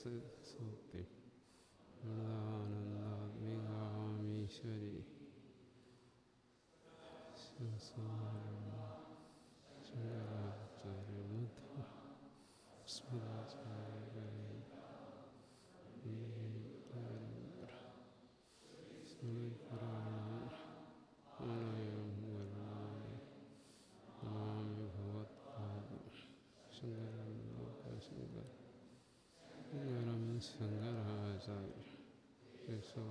സൂക്തി संग्रहाचार्य सो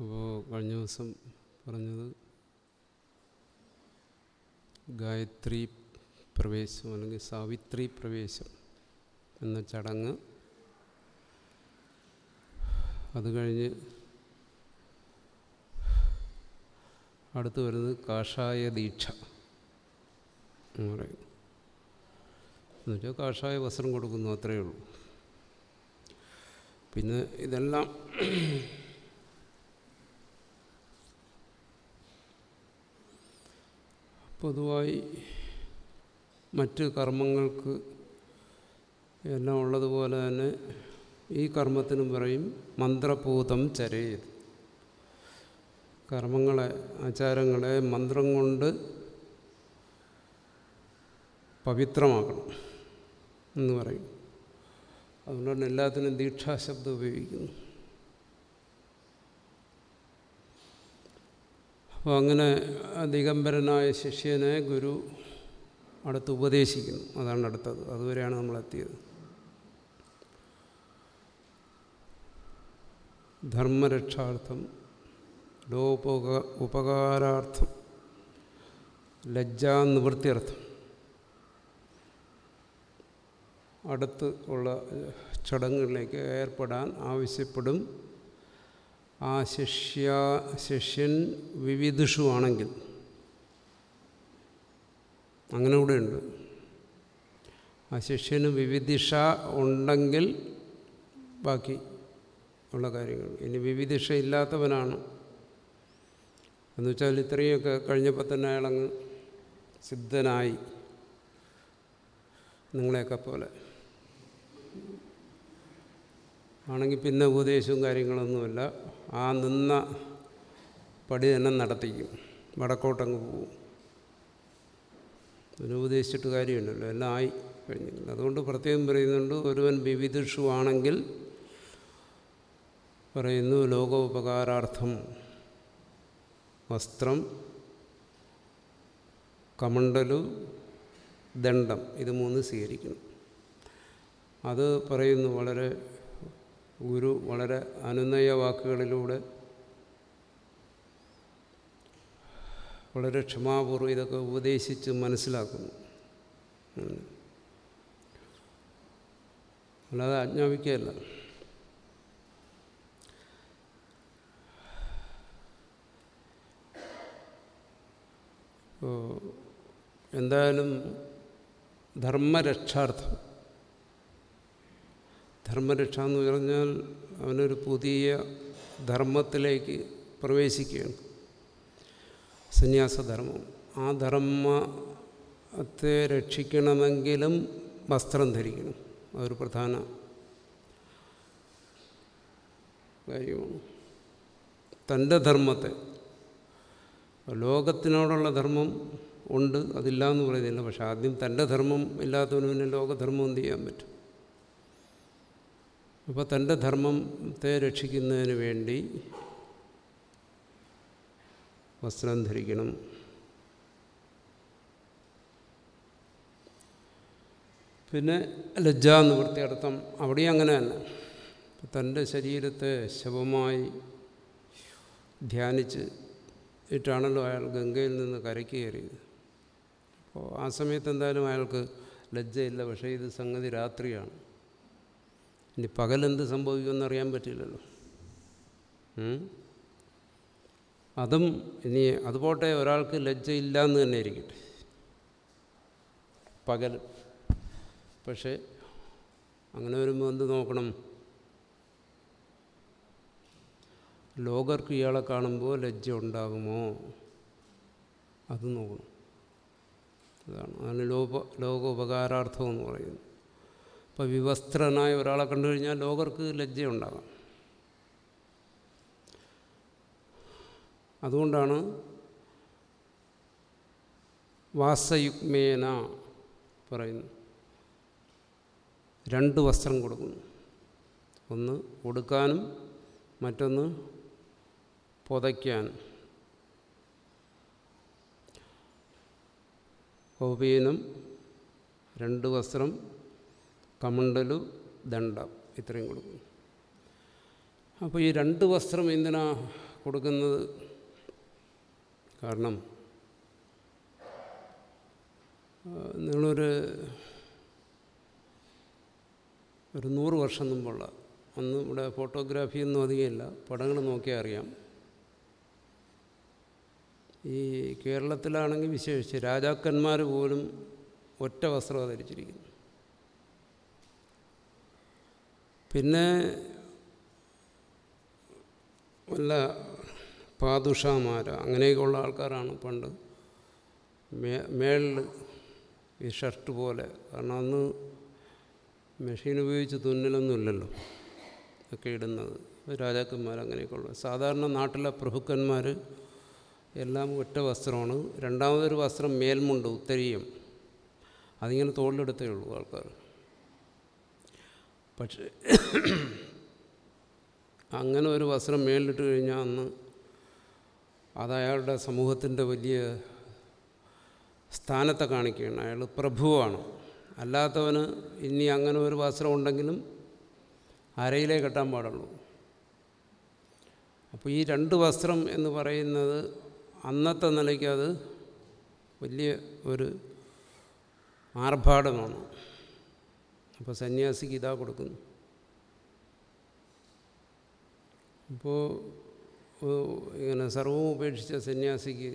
അപ്പോൾ കഴിഞ്ഞ ദിവസം പറഞ്ഞത് ഗായത്രി പ്രവേശം അല്ലെങ്കിൽ സാവിത്രി പ്രവേശം എന്ന ചടങ്ങ് അത് കഴിഞ്ഞ് അടുത്ത് വരുന്നത് കാഷായ ദീക്ഷ എന്ന് പറയും. എന്നുവെച്ചാൽ കാഷായ വസ്ത്രം കൊടുക്കുന്നു അത്രയേ ഉള്ളൂ. പിന്നെ ഇതെല്ലാം പൊതുവായി മറ്റ് കർമ്മങ്ങൾക്ക് എല്ലാം ഉള്ളതുപോലെ തന്നെ ഈ കർമ്മത്തിനും പറയും മന്ത്രഭൂതം ചരയത് കർമ്മങ്ങളെ ആചാരങ്ങളെ മന്ത്രം കൊണ്ട് പവിത്രമാക്കണം എന്ന് പറയും. അതുകൊണ്ടാണ് എല്ലാത്തിനും ദീക്ഷാശബ്ദം ഉപയോഗിക്കുന്നു. അപ്പോൾ അങ്ങനെ ദിഗംബരനായ ശിഷ്യനെ ഗുരു അടുത്ത് ഉപദേശിക്കുന്നു. അതാണ് അടുത്തത്. അതുവരെയാണ് നമ്മൾ എത്തിയത് ധർമ്മരക്ഷാർത്ഥം ലോപോക ഉപകാരാർത്ഥം ലജ്ജാനിവൃത്തിയർത്ഥം. അടുത്ത് ഉള്ള ചടങ്ങുകളിലേക്ക് ഏർപ്പെടാൻ ആവശ്യപ്പെടും. ആ ശിഷ്യ ശിഷ്യൻ വിവിധുഷു ആണെങ്കിൽ. അങ്ങനെ കൂടെ ഉണ്ട്. ആ ശിഷ്യന് വിവിധിഷ ഉണ്ടെങ്കിൽ ബാക്കി ഉള്ള കാര്യങ്ങൾ. ഇനി വിവിധിഷ ഇല്ലാത്തവനാണ്. എന്നുവെച്ചാൽ ഇത്രയൊക്കെ കഴിഞ്ഞപ്പോൾ തന്നെ അയാളങ്ങ് സിദ്ധനായി. നിങ്ങളെയൊക്കെ പോലെ. ആണെങ്കിൽ പിന്നെ ഉപദേശവും കാര്യങ്ങളൊന്നുമില്ല. ആ നിന്ന പടി തന്നെ നടത്തിക്കും. വടക്കോട്ടങ്ങ് പോവും. അതിന് ഉപദേശിച്ചിട്ട് കാര്യമുണ്ടല്ലോ എല്ലാം ആയി കഴിഞ്ഞിട്ടുണ്ട് അതുകൊണ്ട് പ്രത്യേകം പറയുന്നുണ്ട് ഒരുവൻ വിവിധുഷു ആണെങ്കിൽ പറയുന്നു ലോകോപകാരാർത്ഥം വസ്ത്രം കമണ്ടലു ദണ്ഡം ഇത് മൂന്ന് സ്വീകരിക്കണം. അത് പറയുന്നു വളരെ ഗുരു വളരെ അനുനയ വാക്കുകളിലൂടെ വളരെ ക്ഷമാപൂർവം ഇതൊക്കെ ഉപദേശിച്ച് മനസ്സിലാക്കുന്നു. അല്ലാതെ ആജ്ഞാപിക്കുകയല്ല. എന്തായാലും ധർമ്മരക്ഷാർത്ഥം. ധർമ്മരക്ഷ എന്ന് പറഞ്ഞാൽ അവനൊരു പുതിയ ധർമ്മത്തിലേക്ക് പ്രവേശിക്കുകയാണ്. സന്യാസധർമ്മം. ആ ധർമ്മത്തെ രക്ഷിക്കണമെങ്കിലും വസ്ത്രം ധരിക്കണം. അതൊരു പ്രധാന കാര്യമാണ്. തന്റെ ധർമ്മത്തെ. ലോകത്തിനോടുള്ള ധർമ്മം ഉണ്ട് അതില്ല എന്ന് പറയുന്നില്ല. പക്ഷെ ആദ്യം തന്റെ ധർമ്മം ഇല്ലാത്തവന് പിന്നെ ലോകധർമ്മം എന്ത് ചെയ്യാൻ പറ്റും? അപ്പോൾ തന്റെ ധർമ്മത്തെ രക്ഷിക്കുന്നതിന് വേണ്ടി വസ്ത്രം ധരിക്കണം. പിന്നെ ലജ്ജ എന്ന് വൃത്തിയർത്ഥം അവിടെയും അങ്ങനെ തന്നെ. തന്റെ ശരീരത്തെ ശവമായി ധ്യാനിച്ച് ഇട്ടാണല്ലോ അയാൾ ഗംഗയിൽ നിന്ന് കരയ്ക്ക് കയറിയത് അപ്പോൾ ആ സമയത്ത് എന്തായാലും അയാൾക്ക് ലജ്ജയില്ല. പക്ഷേ ഇത് സംഗതി രാത്രിയാണ്. ഇനി പകലെന്ത് സംഭവിക്കുമെന്ന് അറിയാൻ പറ്റില്ലല്ലോ. അതും ഇനി അതുപോട്ടെ ഒരാൾക്ക് ലജ്ജയില്ല എന്ന് തന്നെ ഇരിക്കട്ടെ. പകൽ. പക്ഷേ അങ്ങനെ വരുമ്പോൾ എന്ത് നോക്കണം? ലോകർക്ക് ഇയാളെ കാണുമ്പോൾ ലജ്ജ ഉണ്ടാകുമോ? അത് നോക്കണം. അതാണ്. അതിന് ലോക ലോക എന്ന് പറയുന്നത്. ഇപ്പോൾ വിവസ്ത്രനായ ഒരാളെ കണ്ടു കഴിഞ്ഞാൽ ലോകർക്ക് ലജ്ജയുണ്ടാകാം. അതുകൊണ്ടാണ് വാസയുഗ്മേന പറയുന്നു. രണ്ട് വസ്ത്രം കൊടുക്കുന്നു. ഒന്ന് കൊടുക്കാനും മറ്റൊന്ന് പുതയ്ക്കാനും. കൗപീനം രണ്ട് വസ്ത്രം കമണ്ടലു ദണ്ഡം ഇത്രയും കൊടുക്കുന്നു അപ്പോൾ ഈ രണ്ട് വസ്ത്രം എന്തിനാ കൊടുക്കുന്നത്? കാരണം നിങ്ങളൊരു ഒരു നൂറ് വർഷം മുമ്പുള്ള അന്ന് ഇവിടെ ഫോട്ടോഗ്രാഫിയൊന്നും അധികമില്ല പടങ്ങൾ നോക്കിയാൽ അറിയാം. ഈ കേരളത്തിലാണെങ്കിൽ വിശേഷിച്ച് രാജാക്കന്മാർ പോലും ഒറ്റ വസ്ത്രം ധരിച്ചിരിക്കുന്നു. പിന്നെ വല്ല പാദുഷാമാര അങ്ങനെയൊക്കെയുള്ള ആൾക്കാരാണ് പണ്ട്. മേ മേളിൽ ഈ ഷർട്ട് പോലെ. കാരണം അന്ന് മെഷീൻ ഉപയോഗിച്ച് തുന്നലൊന്നുമില്ലല്ലോ ഒക്കെ ഇടുന്നത്. രാജാക്കന്മാർ അങ്ങനെയൊക്കെയുള്ള. സാധാരണ നാട്ടിലെ പ്രഭുക്കന്മാർ എല്ലാം ഒറ്റ വസ്ത്രമാണ്. രണ്ടാമതൊരു വസ്ത്രം മേൽമുണ്ട് ഉത്തരീയം. അതിങ്ങനെ തോളിലെടുത്തേ ഉള്ളൂ ആൾക്കാർ. പക്ഷേ അങ്ങനെ ഒരു വസ്ത്രം മേലിട്ട് കഴിഞ്ഞാൽ അന്ന് അത് അയാളുടെ സമൂഹത്തിന്റെ വലിയ സ്ഥാനത്തെ കാണിക്കുകയാണ്. അയാൾ പ്രഭുവാണ്. അല്ലാത്തവന് ഇനി അങ്ങനെ ഒരു വസ്ത്രം ഉണ്ടെങ്കിലും അരയിലേ കെട്ടാൻ പാടുള്ളൂ. അപ്പോൾ ഈ രണ്ട് വസ്ത്രം എന്ന് പറയുന്നത് അന്നത്തെ നിലയ്ക്ക് അത് വലിയ ഒരു ആർഭാടമാണ്. അപ്പോൾ സന്യാസിക്ക് ഇതാ കൊടുക്കുന്നു. ഇപ്പോൾ ഇങ്ങനെ സർവവും ഉപേക്ഷിച്ച സന്യാസിക്ക്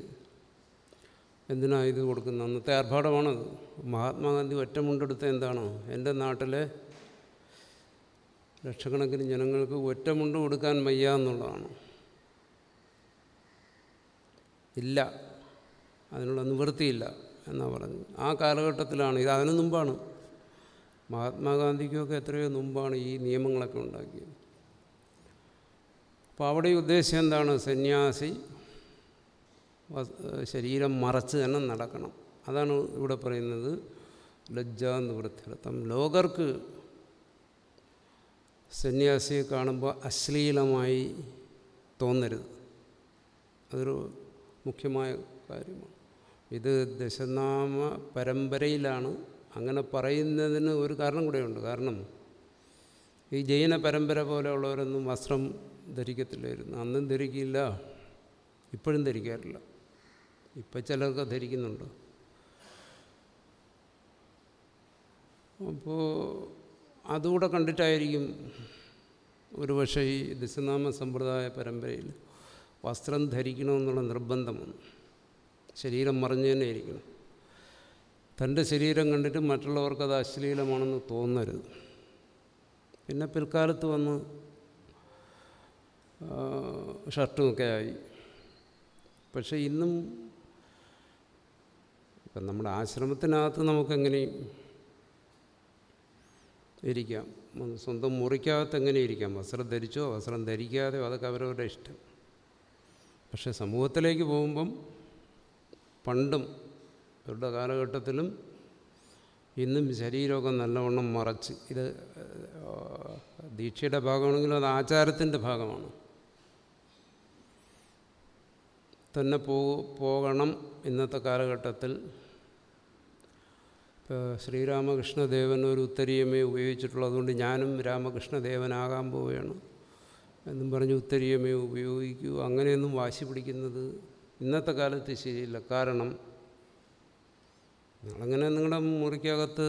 എന്തിനാണ് ഇത് കൊടുക്കുന്നത്? അന്നത്തെ ആർഭാടമാണത് മഹാത്മാഗാന്ധി ഒറ്റമുണ്ടെടുത്ത എന്താണോ? എന്റെ നാട്ടിലെ ലക്ഷക്കണക്കിന് ജനങ്ങൾക്ക് ഒറ്റമുണ്ട് കൊടുക്കാൻ വയ്യ എന്നുള്ളതാണ്. ഇല്ല. അതിനുള്ള നിവൃത്തിയില്ല എന്നാണ് പറഞ്ഞത്. ആ കാലഘട്ടത്തിലാണ് ഇത് അതിനു മുമ്പാണ്. മഹാത്മാഗാന്ധിക്കൊക്കെ എത്രയോ മുമ്പാണ് ഈ നിയമങ്ങളൊക്കെ ഉണ്ടാക്കിയത്. അപ്പോൾ അവിടെ ഉദ്ദേശം എന്താണ്? സന്യാസി ശരീരം മറച്ച് തന്നെ നടക്കണം. അതാണ് ഇവിടെ പറയുന്നത് ലജ്ജ നിവൃത്തിർത്ഥം ലോകർക്ക് സന്യാസിയെ കാണുമ്പോൾ അശ്ലീലമായി തോന്നരുത്. അതൊരു മുഖ്യമായ കാര്യമാണ്. ഇത് ദശനാമ പരമ്പരയിലാണ് അങ്ങനെ പറയുന്നതിന് ഒരു കാരണം കൂടെയുണ്ട്. കാരണം ഈ ജൈന പരമ്പര പോലെയുള്ളവരൊന്നും വസ്ത്രം ധരിക്കത്തില്ലായിരുന്നു. അന്നും ധരിക്കില്ല ഇപ്പോഴും ധരിക്കാറില്ല. ഇപ്പം ചിലർക്ക് ധരിക്കുന്നുണ്ട്. അപ്പോൾ അതുകൂടെ കണ്ടിട്ടായിരിക്കും ഒരുപക്ഷെ ഈ ദശനാമ സമ്പ്രദായ പരമ്പരയിൽ വസ്ത്രം ധരിക്കണമെന്നുള്ള നിർബന്ധം വന്നു. ശരീരം മറിഞ്ഞു തന്നെ ഇരിക്കണം. തന്റെ ശരീരം കണ്ടിട്ട് മറ്റുള്ളവർക്കത് അശ്ലീലമാണെന്ന് തോന്നരുത്. പിന്നെ പിൽക്കാലത്ത് വന്ന് ഷർട്ടുമൊക്കെ ആയി. പക്ഷേ ഇന്നും ഇപ്പം നമ്മുടെ ആശ്രമത്തിനകത്ത് നമുക്കെങ്ങനെയും ഇരിക്കാം? സ്വന്തം മുറിക്കകത്ത് എങ്ങനെ ഇരിക്കാം? വസ്ത്രം ധരിച്ചോ? വസ്ത്രം ധരിക്കാതെയോ? അതൊക്കെ അവരവരുടെ ഇഷ്ടം. പക്ഷേ സമൂഹത്തിലേക്ക് പോകുമ്പം പണ്ടും ഇവരുടെ കാലഘട്ടത്തിലും ഇന്നും ശരീരമൊക്കെ നല്ലവണ്ണം മറച്ച് ഇത് ദീക്ഷയുടെ ഭാഗമാണെങ്കിലും അത് ആചാരത്തിന്റെ ഭാഗമാണ്. തന്നെ പോ പോകണം ഇന്നത്തെ കാലഘട്ടത്തിൽ ഇപ്പോൾ ശ്രീരാമകൃഷ്ണദേവൻ ഒരു ഉത്തരീയമേ ഉപയോഗിച്ചിട്ടുള്ളൂ. അതുകൊണ്ട് ഞാനും രാമകൃഷ്ണദേവനാകാൻ പോവുകയാണ്. എന്നും പറഞ്ഞ് ഉത്തരീയമേ ഉപയോഗിക്കൂ. അങ്ങനെയൊന്നും വാശി പിടിക്കുന്നത് ഇന്നത്തെ കാലത്ത് ശരിയില്ല. കാരണം നിങ്ങളങ്ങനെ നിങ്ങളുടെ മുറിക്കകത്ത്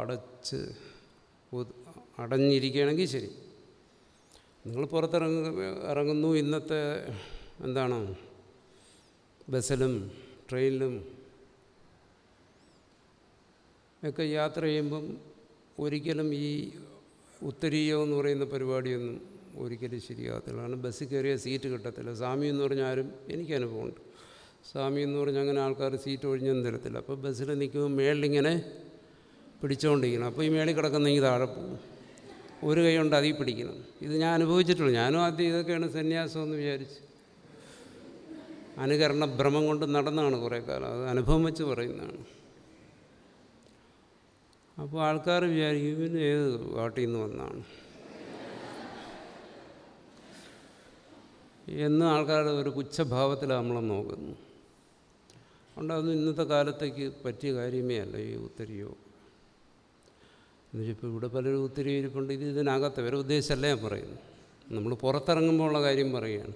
അടച്ച് അടഞ്ഞിരിക്കുകയാണെങ്കിൽ ശരി. നിങ്ങൾ പുറത്തിറങ്ങ ഇറങ്ങുന്നു ഇന്നത്തെ എന്താണ്? ബസ്സിലും ട്രെയിനിലും ഒക്കെ യാത്ര ചെയ്യുമ്പം ഒരിക്കലും ഈ ഉത്തരീയം എന്ന് പറയുന്ന പരിപാടിയൊന്നും ഒരിക്കലും ശരിയാകത്തില്ല. കാരണം ബസ്സിൽ കയറിയ സീറ്റ് കിട്ടത്തില്ല. സ്വാമി എന്ന് പറഞ്ഞാൽ ആരും എനിക്ക് അനുഭവമുണ്ട് സ്വാമി എന്ന് പറഞ്ഞാൽ അങ്ങനെ ആൾക്കാർ സീറ്റ് ഒഴിഞ്ഞൊന്നും തരത്തില്ല. അപ്പോൾ ബസ്സിൽ നിൽക്കുമ്പോൾ മേളിലിങ്ങനെ പിടിച്ചുകൊണ്ടിരിക്കണം അപ്പോൾ ഈ മേളിൽ കിടക്കുന്നെങ്കിൽ താഴെ പോകും. ഒരു കൈ കൊണ്ട് അതിൽ പിടിക്കണം. ഇത് ഞാൻ അനുഭവിച്ചിട്ടുള്ളൂ. ഞാനും ആദ്യം ഇതൊക്കെയാണ് സന്യാസം എന്ന് വിചാരിച്ച്. അനുകരണ ഭ്രമം കൊണ്ട് നടന്നാണ് കുറേ കാലം. അത് അനുഭവം വെച്ച് പറയുന്നതാണ്. അപ്പോൾ ആൾക്കാർ വിചാരിക്കും പിന്നെ ഏത് കാട്ടിൽ നിന്ന് വന്നാണ്? എന്ന് ആൾക്കാരുടെ ഒരു പുച്ഛഭാവത്തിലാണ് നമ്മളെ നോക്കുന്നു. അതൊന്നും ഇന്നത്തെ കാലത്തേക്ക് പറ്റിയ കാര്യമേ അല്ല ഈ ഉത്തരയോ എന്നുവെച്ചപ്പോൾ ഇവിടെ പലരും ഉത്തരവ് ഇരിപ്പുണ്ട് ഇത് ഇതിനകത്ത് വരെ ഉദ്ദേശമല്ല ഞാൻ പറയുന്നു നമ്മൾ പുറത്തിറങ്ങുമ്പോൾ കാര്യം പറയുകയാണ്.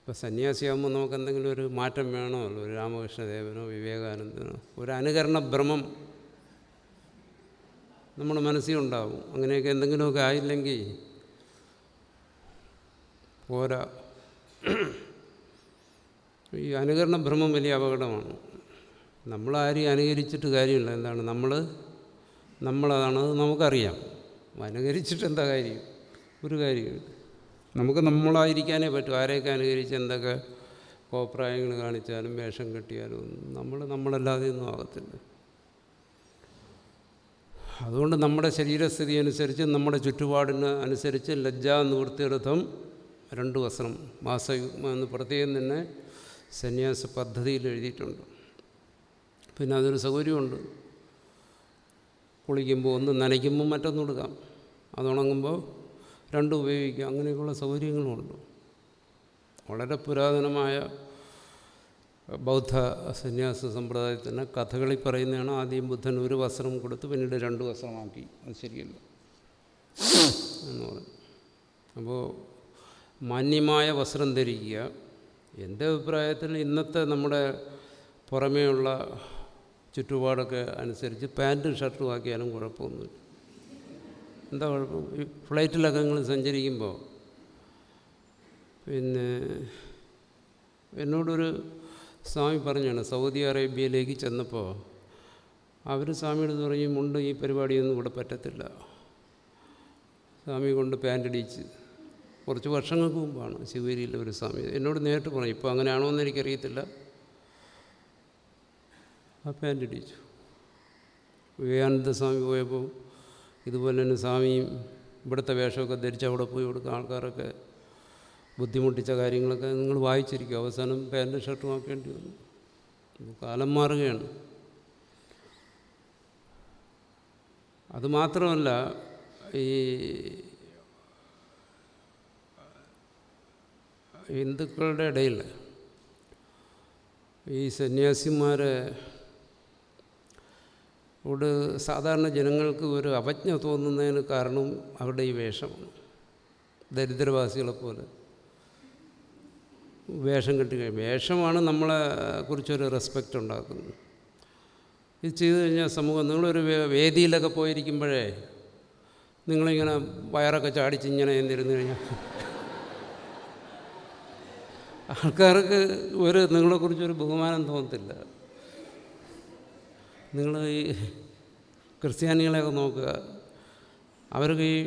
ഇപ്പോൾ സന്യാസിയാകുമ്പോൾ നമുക്ക് എന്തെങ്കിലും ഒരു മാറ്റം വേണമല്ലോ ഒരു രാമകൃഷ്ണദേവനോ വിവേകാനന്ദനോ? ഒരു അനുകരണ ഭ്രമം നമ്മുടെ മനസ്സിൽ ഉണ്ടാവും. അങ്ങനെയൊക്കെ എന്തെങ്കിലുമൊക്കെ ആയില്ലെങ്കിൽ പോരാ. ഈ അനുകരണ ഭ്രമം വലിയ അപകടമാണ്. നമ്മളാരെയും അനുകരിച്ചിട്ട് കാര്യമില്ല. എന്താണ്? നമ്മൾ നമ്മളതാണ് നമുക്കറിയാം. അനുകരിച്ചിട്ട് എന്താ കാര്യം? ഒരു കാര്യമില്ല നമുക്ക് നമ്മളായിരിക്കാനേ പറ്റും. ആരെയൊക്കെ അനുകരിച്ച് എന്തൊക്കെ കോപ്രായങ്ങൾ കാണിച്ചാലും വേഷം കെട്ടിയാലും നമ്മൾ നമ്മളല്ലാതെ ഒന്നും ആകത്തില്ല. അതുകൊണ്ട് നമ്മുടെ ശരീരസ്ഥിതി അനുസരിച്ച് നമ്മുടെ ചുറ്റുപാടിന് അനുസരിച്ച് ലജ്ജാ നിവൃത്തിയെടുത്തം രണ്ട് വസ്ത്രം മാസയുഗ്മ എന്ന് പ്രത്യേകം തന്നെ സന്യാസ പദ്ധതിയിൽ എഴുതിയിട്ടുണ്ട്. പിന്നെ അതൊരു സൗകര്യമുണ്ട്. കുളിക്കുമ്പോൾ ഒന്ന് നനയ്ക്കുമ്പോൾ മറ്റൊന്ന് കൊടുക്കാം അതുണങ്ങുമ്പോൾ രണ്ടും ഉപയോഗിക്കാം. അങ്ങനെയൊക്കെയുള്ള സൗകര്യങ്ങളുമുണ്ട് വളരെ പുരാതനമായ ബൗദ്ധ സന്യാസ സമ്പ്രദായത്തിന് കഥകളി പറയുന്നതാണ് ആദ്യം ബുദ്ധൻ ഒരു വസ്ത്രം കൊടുത്ത് പിന്നീട് രണ്ട് വസ്ത്രമാക്കി. അത് ശരിയല്ല. എന്ന് പറയും അപ്പോൾ മാന്യമായ വസ്ത്രം ധരിക്കുക എന്റെ അഭിപ്രായത്തിൽ ഇന്നത്തെ നമ്മുടെ പുറമേയുള്ള ചുറ്റുപാടൊക്കെ അനുസരിച്ച് പാന്റും ഷർട്ടും ആക്കിയാലും കുഴപ്പമൊന്നുമില്ല. എന്താ കുഴപ്പം? ഈ ഫ്ലൈറ്റിലൊക്കെ നിങ്ങൾ സഞ്ചരിക്കുമ്പോൾ പിന്നെ എന്നോടൊരു സ്വാമി പറഞ്ഞാണ് സൗദി അറേബ്യയിലേക്ക് ചെന്നപ്പോൾ അവർ സ്വാമിയുടെ പറഞ്ഞു മുണ്ട് ഈ പരിപാടിയൊന്നും ഇവിടെ പറ്റത്തില്ല. സ്വാമി കൊണ്ട് പാന്റ് അടിച്ച് കുറച്ച് വർഷങ്ങൾക്ക് മുമ്പാണ് ശിവഗിരിയിലെ ഒരു സ്വാമി. എന്നോട് നേരിട്ട് പറഞ്ഞു ഇപ്പോൾ അങ്ങനെയാണോ എന്ന് എനിക്കറിയത്തില്ല. ആ പാന്റ് ഇടിച്ചു. വിവേകാനന്ദ സ്വാമി പോയപ്പോൾ ഇതുപോലെ തന്നെ സ്വാമിയും ഇവിടുത്തെ വേഷമൊക്കെ ധരിച്ച് അവിടെ പോയി കൊടുക്കുന്ന ആൾക്കാരൊക്കെ ബുദ്ധിമുട്ടിച്ച കാര്യങ്ങളൊക്കെ നിങ്ങൾ വായിച്ചിരിക്കും. അവസാനം പാന്റും ഷർട്ടും ആക്കേണ്ടി വന്നു. കാലം മാറുകയാണ്. അതുമാത്രമല്ല ഈ ഹിന്ദുക്കളുടെ ഇടയിൽ ഈ സന്യാസിമാരെ ഇവിടെ സാധാരണ ജനങ്ങൾക്ക് ഒരു അവജ്ഞ തോന്നുന്നതിന് കാരണം അവരുടെ ഈ വേഷമാണ്. ദരിദ്രവാസികളെപ്പോലെ. വേഷം കെട്ടി വേഷമാണ് നമ്മളെ കുറിച്ചൊരു റെസ്പെക്റ്റ് ഉണ്ടാക്കുന്നത്. ഇത് ചെയ്തു കഴിഞ്ഞാൽ സമൂഹം നിങ്ങളൊരു വേദിയിലൊക്കെ പോയിരിക്കുമ്പോഴേ നിങ്ങളിങ്ങനെ വയറൊക്കെ ചാടിച്ച് ഇങ്ങനെ എന്നിരുന്നു കഴിഞ്ഞാൽ ആൾക്കാർക്ക് ഒരു നിങ്ങളെക്കുറിച്ചൊരു ബഹുമാനം തോന്നത്തില്ല. നിങ്ങൾ ഈ ക്രിസ്ത്യാനികളെയൊക്കെ നോക്കുക. അവർക്ക് ഈ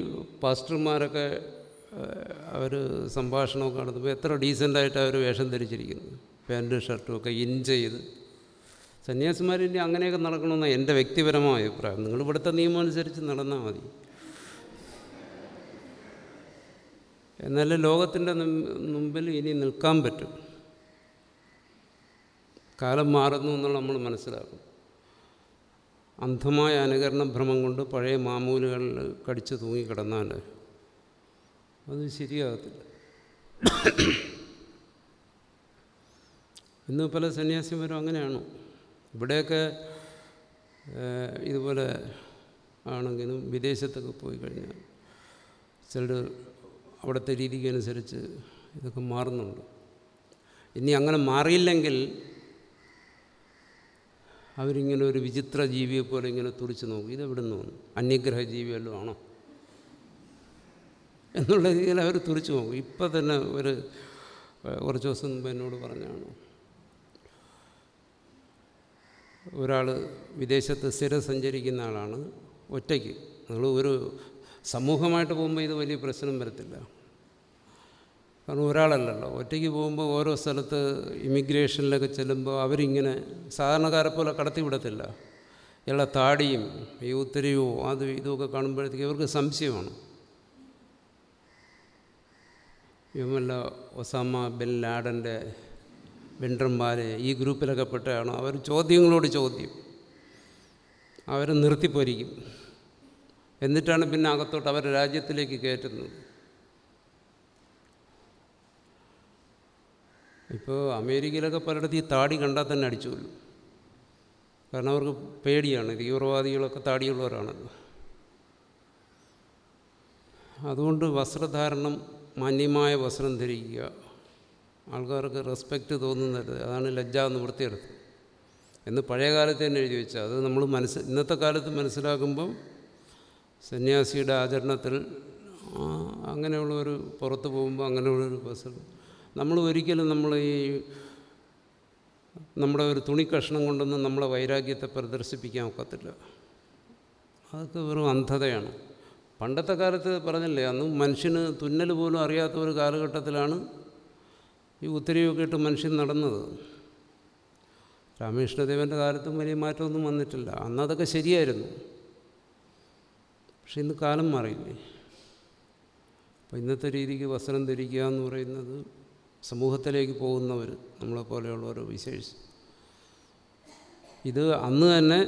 പാസ്റ്റർമാരൊക്കെ അവർ സംഭാഷണമൊക്കെ നടത്തുമ്പോൾ എത്ര ഡീസന്റായിട്ട് അവർ വേഷം ധരിച്ചിരിക്കുന്നു പാന്റും ഷർട്ടും ഒക്കെ ഇൻ ചെയ്ത്. സന്യാസിമാരിനി അങ്ങനെയൊക്കെ നടക്കണമെന്നാണ് എന്റെ വ്യക്തിപരമായ അഭിപ്രായം. നിങ്ങൾ ഇവിടുത്തെ നിയമം അനുസരിച്ച് നടന്നാൽ മതി. എന്നാലേ ലോകത്തിന്റെ മുമ്പിൽ ഇനി നിൽക്കാൻ പറ്റും. കാലം മാറുന്നു എന്നുള്ള നമ്മൾ മനസ്സിലാക്കും. അന്ധമായ അനുകരണ ഭ്രമം കൊണ്ട് പഴയ മാമൂലുകളിൽ കടിച്ചു തൂങ്ങിക്കിടന്നാൽ അത് ശരിയാകത്തില്ല. ഇന്ന് പല സന്യാസിമാരും അങ്ങനെയാണ്. ഇവിടെയൊക്കെ ഇതുപോലെ ആണെങ്കിലും വിദേശത്തൊക്കെ പോയി കഴിഞ്ഞാൽ ചിലർ അവിടുത്തെ രീതിക്ക് അനുസരിച്ച് ഇതൊക്കെ മാറുന്നുണ്ട്. ഇനി അങ്ങനെ മാറിയില്ലെങ്കിൽ അവരിങ്ങനെ ഒരു വിചിത്ര ജീവിയെ പോലെ ഇങ്ങനെ തുറിച്ച് നോക്കും. ഇതെവിടെ നിന്ന് വന്നു? അന്യഗ്രഹ ജീവി ആണോ? എന്നുള്ള രീതിയിൽ അവർ തുറിച്ച് നോക്കും. ഇപ്പം തന്നെ ഒരു കുറച്ച് ദിവസം മുമ്പ് എന്നോട് പറഞ്ഞാണ്. ഒരാൾ വിദേശത്ത് സ്ഥിരം സഞ്ചരിക്കുന്ന ആളാണ്. ഒറ്റയ്ക്ക്. നിങ്ങൾ ഒരു സമൂഹമായിട്ട് പോകുമ്പോൾ ഇത് വലിയ പ്രശ്നം വരത്തില്ല. കാരണം ഒരാളല്ലല്ലോ. ഒറ്റയ്ക്ക് പോകുമ്പോൾ ഓരോ സ്ഥലത്ത് ഇമിഗ്രേഷനിലൊക്കെ ചെല്ലുമ്പോൾ അവരിങ്ങനെ സാധാരണക്കാരെ പോലെ കടത്തി വിടത്തില്ല. ഇയാളെ താടിയും ഈ ഉത്തരയോ അത് ഇതുമൊക്കെ കാണുമ്പോഴത്തേക്ക് ഇവർക്ക് സംശയമാണ്. ഇവല്ല ഒസാമ ബിൻ ലാഡന്റെ വെണ്ടർമാരെ ഈ ഗ്രൂപ്പിലൊക്കെ പെട്ടതാണ്. അവർ ചോദ്യങ്ങളോട് ചോദ്യം. അവർ നിർത്തിപ്പൊരിക്കും എന്നിട്ടാണ് പിന്നെ അകത്തോട്ട് അവരുടെ രാജ്യത്തിലേക്ക് കയറ്റുന്നത്. ഇപ്പോൾ അമേരിക്കയിലൊക്കെ പലയിടത്ത് ഈ താടി കണ്ടാൽ തന്നെ അടിച്ചു കൊല്ലും. കാരണം അവർക്ക് പേടിയാണ്. തീവ്രവാദികളൊക്കെ താടിയുള്ളവരാണല്ലോ. അതുകൊണ്ട് വസ്ത്രധാരണം മാന്യമായ വസ്ത്രം ധരിക്കുക. ആൾക്കാർക്ക് റെസ്പെക്റ്റ് തോന്നുന്നത് അതാണ് ലജ്ജ എന്ന് വൃത്തിയെടുത്ത് എന്ന് പഴയ കാലത്ത് തന്നെ എഴുതി വെച്ചാൽ അത് നമ്മൾ മനസ്സ് ഇന്നത്തെ കാലത്ത് മനസ്സിലാക്കുമ്പം സന്യാസിയുടെ ആചരണത്തിൽ അങ്ങനെയുള്ളൊരു പുറത്ത് പോകുമ്പോൾ അങ്ങനെയുള്ളൊരു ബസ്. നമ്മൾ ഒരിക്കലും നമ്മൾ ഈ നമ്മുടെ ഒരു തുണി കഷ്ണം കൊണ്ടൊന്നും നമ്മളെ വൈരാഗ്യത്തെ പ്രദർശിപ്പിക്കാൻ ഒക്കത്തില്ല. അതൊക്കെ വെറും അന്ധതയാണ്. പണ്ടത്തെ കാലത്ത് പറഞ്ഞില്ലേ അന്ന് മനുഷ്യന് തുന്നൽ പോലും അറിയാത്ത ഒരു കാലഘട്ടത്തിലാണ് ഈ ഉത്തരവൊക്കെ ഇട്ട് മനുഷ്യൻ നടന്നത്. രാമകൃഷ്ണദേവന്റെ കാലത്തും വലിയ മാറ്റമൊന്നും വന്നിട്ടില്ല. അന്നതൊക്കെ ശരിയായിരുന്നു. പക്ഷെ ഇന്ന് കാലം മാറിയില്ലേ? അപ്പോൾ ഇന്നത്തെ രീതിക്ക് വസ്ത്രം ധരിക്കുക എന്ന് പറയുന്നത് സമൂഹത്തിലേക്ക് പോകുന്നവർ നമ്മളെ പോലെയുള്ളവർ വിശേഷിച്ച് ഇത് അന്ന് തന്നെ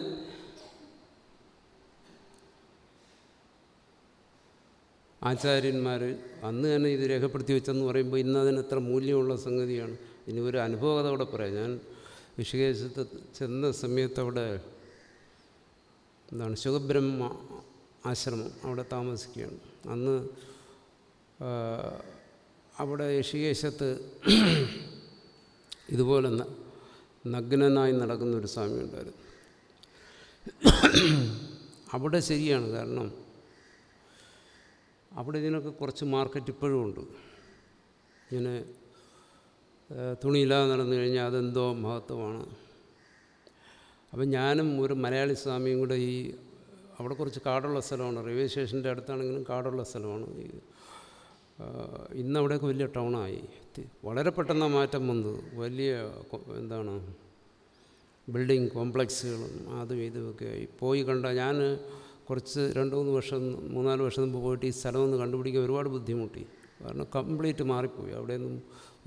ആചാര്യന്മാർ അന്ന് തന്നെ ഇത് രേഖപ്പെടുത്തി വെച്ചെന്ന് പറയുമ്പോൾ ഇന്ന് അതിന് എത്ര മൂല്യമുള്ള സംഗതിയാണ്. ഇനി ഒരു അനുഭവകഥ അവിടെ പറയാം. ഞാൻ ഋഷികേശത്ത് ചെന്ന സമയത്ത് അവിടെ എന്താണ് ശുഖബ്രഹ്മ ആശ്രമം അവിടെ താമസിക്കുകയാണ്. അന്ന് അവിടെ ഋഷികേശത്ത് ഇതുപോലെ നഗ്നനായി നടക്കുന്ന ഒരു സ്വാമി ഉണ്ടായിരുന്നു. അവിടെ ശരിയാണ് കാരണം അവിടെ ഇതിനൊക്കെ കുറച്ച് മാർക്കറ്റ് ഇപ്പോഴും ഉണ്ട്. ഇങ്ങനെ തുണിയില്ലാതെ നടന്നു കഴിഞ്ഞാൽ അതെന്തോ മഹത്വമാണ്. അപ്പം ഞാനും ഒരു മലയാളി സ്വാമിയും കൂടെ ഈ അവിടെ കുറച്ച് കാടുള്ള സ്ഥലമാണ്. റെയിൽവേ സ്റ്റേഷന്റെ അടുത്താണെങ്കിലും കാടുള്ള സ്ഥലമാണ്. ഇന്നവിടെയൊക്കെ വലിയ ടൗണായി. വളരെ പെട്ടെന്ന് മാറ്റം വന്നത്. വലിയ എന്താണ് ബിൽഡിംഗ് കോംപ്ലക്സുകളും അതും ഇതുമൊക്കെ ആയി. പോയി കണ്ട ഞാൻ കുറച്ച് രണ്ട് മൂന്ന് വർഷം മൂന്നാൽ വർഷം മുമ്പ് പോയിട്ട് ഈ സ്ഥലം ഒന്ന് കണ്ടുപിടിക്കാൻ ഒരുപാട് ബുദ്ധിമുട്ടി. കാരണം കംപ്ലീറ്റ് മാറിപ്പോയി. അവിടെയൊന്നും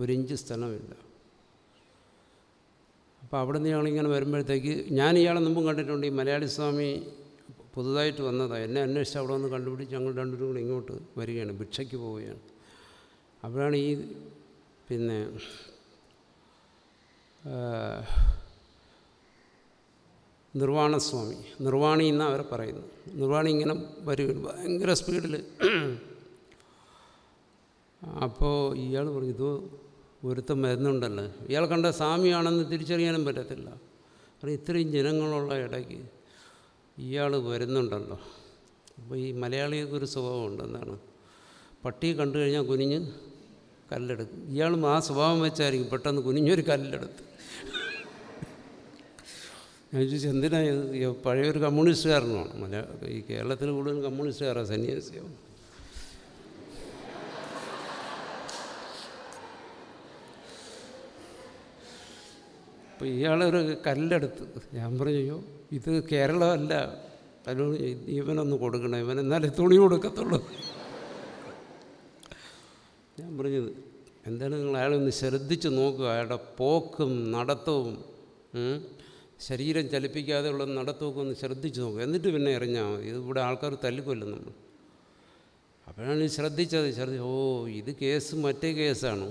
ഒരു ഇഞ്ച് സ്ഥലമില്ല. അപ്പോൾ അവിടെ നിന്ന് ഞങ്ങളിങ്ങനെ വരുമ്പോഴത്തേക്ക് ഞാൻ ഇയാളെ മുമ്പും കണ്ടിട്ടുണ്ട്. ഈ മലയാളി സ്വാമി പുതുതായിട്ട് വന്നതാണ് എന്നെ അന്വേഷിച്ച് അവിടെ വന്ന് കണ്ടുപിടിച്ച് ഞങ്ങൾ രണ്ടുപേരും കൂടെ ഇങ്ങോട്ട് വരികയാണ് ഭിക്ഷയ്ക്ക് പോവുകയാണ്. അപ്പോഴാണ് ഈ പിന്നെ നിർവാണസ്വാമി നിർവാണി എന്നാണ് അവരെ പറയുന്നത്. നിർവാണി ഇങ്ങനെ വരും ഭയങ്കര സ്പീഡിൽ അപ്പോൾ ഇയാൾ പറഞ്ഞു ഇത് ഒരുത്തം വരുന്നുണ്ടല്ലോ ഇയാൾ കണ്ട സ്വാമിയാണെന്ന് തിരിച്ചറിയാനും പറ്റത്തില്ല. കാരണം ഇത്രയും ജനങ്ങളുള്ള ഇടയ്ക്ക് ഇയാൾ വരുന്നുണ്ടല്ലോ. അപ്പോൾ ഈ മലയാളികൾക്ക് ഒരു സ്വഭാവമുണ്ട് എന്താണ് പട്ടി കണ്ടു കഴിഞ്ഞാൽ കുനിഞ്ഞ് കല്ലെടുക്കും. ഇയാളും ആ സ്വഭാവം വെച്ചായിരിക്കും പെട്ടെന്ന് കുനിഞ്ഞൊരു കല്ലെടുത്ത്. ഞാൻ ചോദിച്ചു എന്തിനാ പഴയൊരു കമ്മ്യൂണിസ്റ്റുകാരനാണ്? മലയാള ഈ കേരളത്തിൽ കൂടുതൽ കമ്മ്യൂണിസ്റ്റുകാരാണ് സന്യാസിയാവും. അപ്പോൾ ഇയാളൊരു കല്ലെടുത്ത്. ഞാൻ പറഞ്ഞു ഇത് കേരളമല്ല. അതിനോട് ഇവനൊന്ന് കൊടുക്കണം. ഇവൻ എന്നാലേ തുണി കൊടുക്കത്തുള്ളൂ. ഞാൻ പറഞ്ഞത് എന്തായാലും നിങ്ങൾ അയാളെ ഒന്ന് ശ്രദ്ധിച്ച് നോക്കുക. അയാളുടെ പോക്കും നടത്തവും ശരീരം ചലിപ്പിക്കാതെയുള്ള നടത്തമൊക്കെ ഒന്ന് ശ്രദ്ധിച്ച് നോക്കുക. എന്നിട്ട് പിന്നെ എറിഞ്ഞാൽ മതി. ഇത് ഇവിടെ ആൾക്കാർ തല്ലിക്കൊല്ലും നമ്മൾ അപ്പോഴാണ് ശ്രദ്ധിച്ചത്. ശ്രദ്ധി ഓ ഇത് കേസ് മറ്റേ കേസാണ്.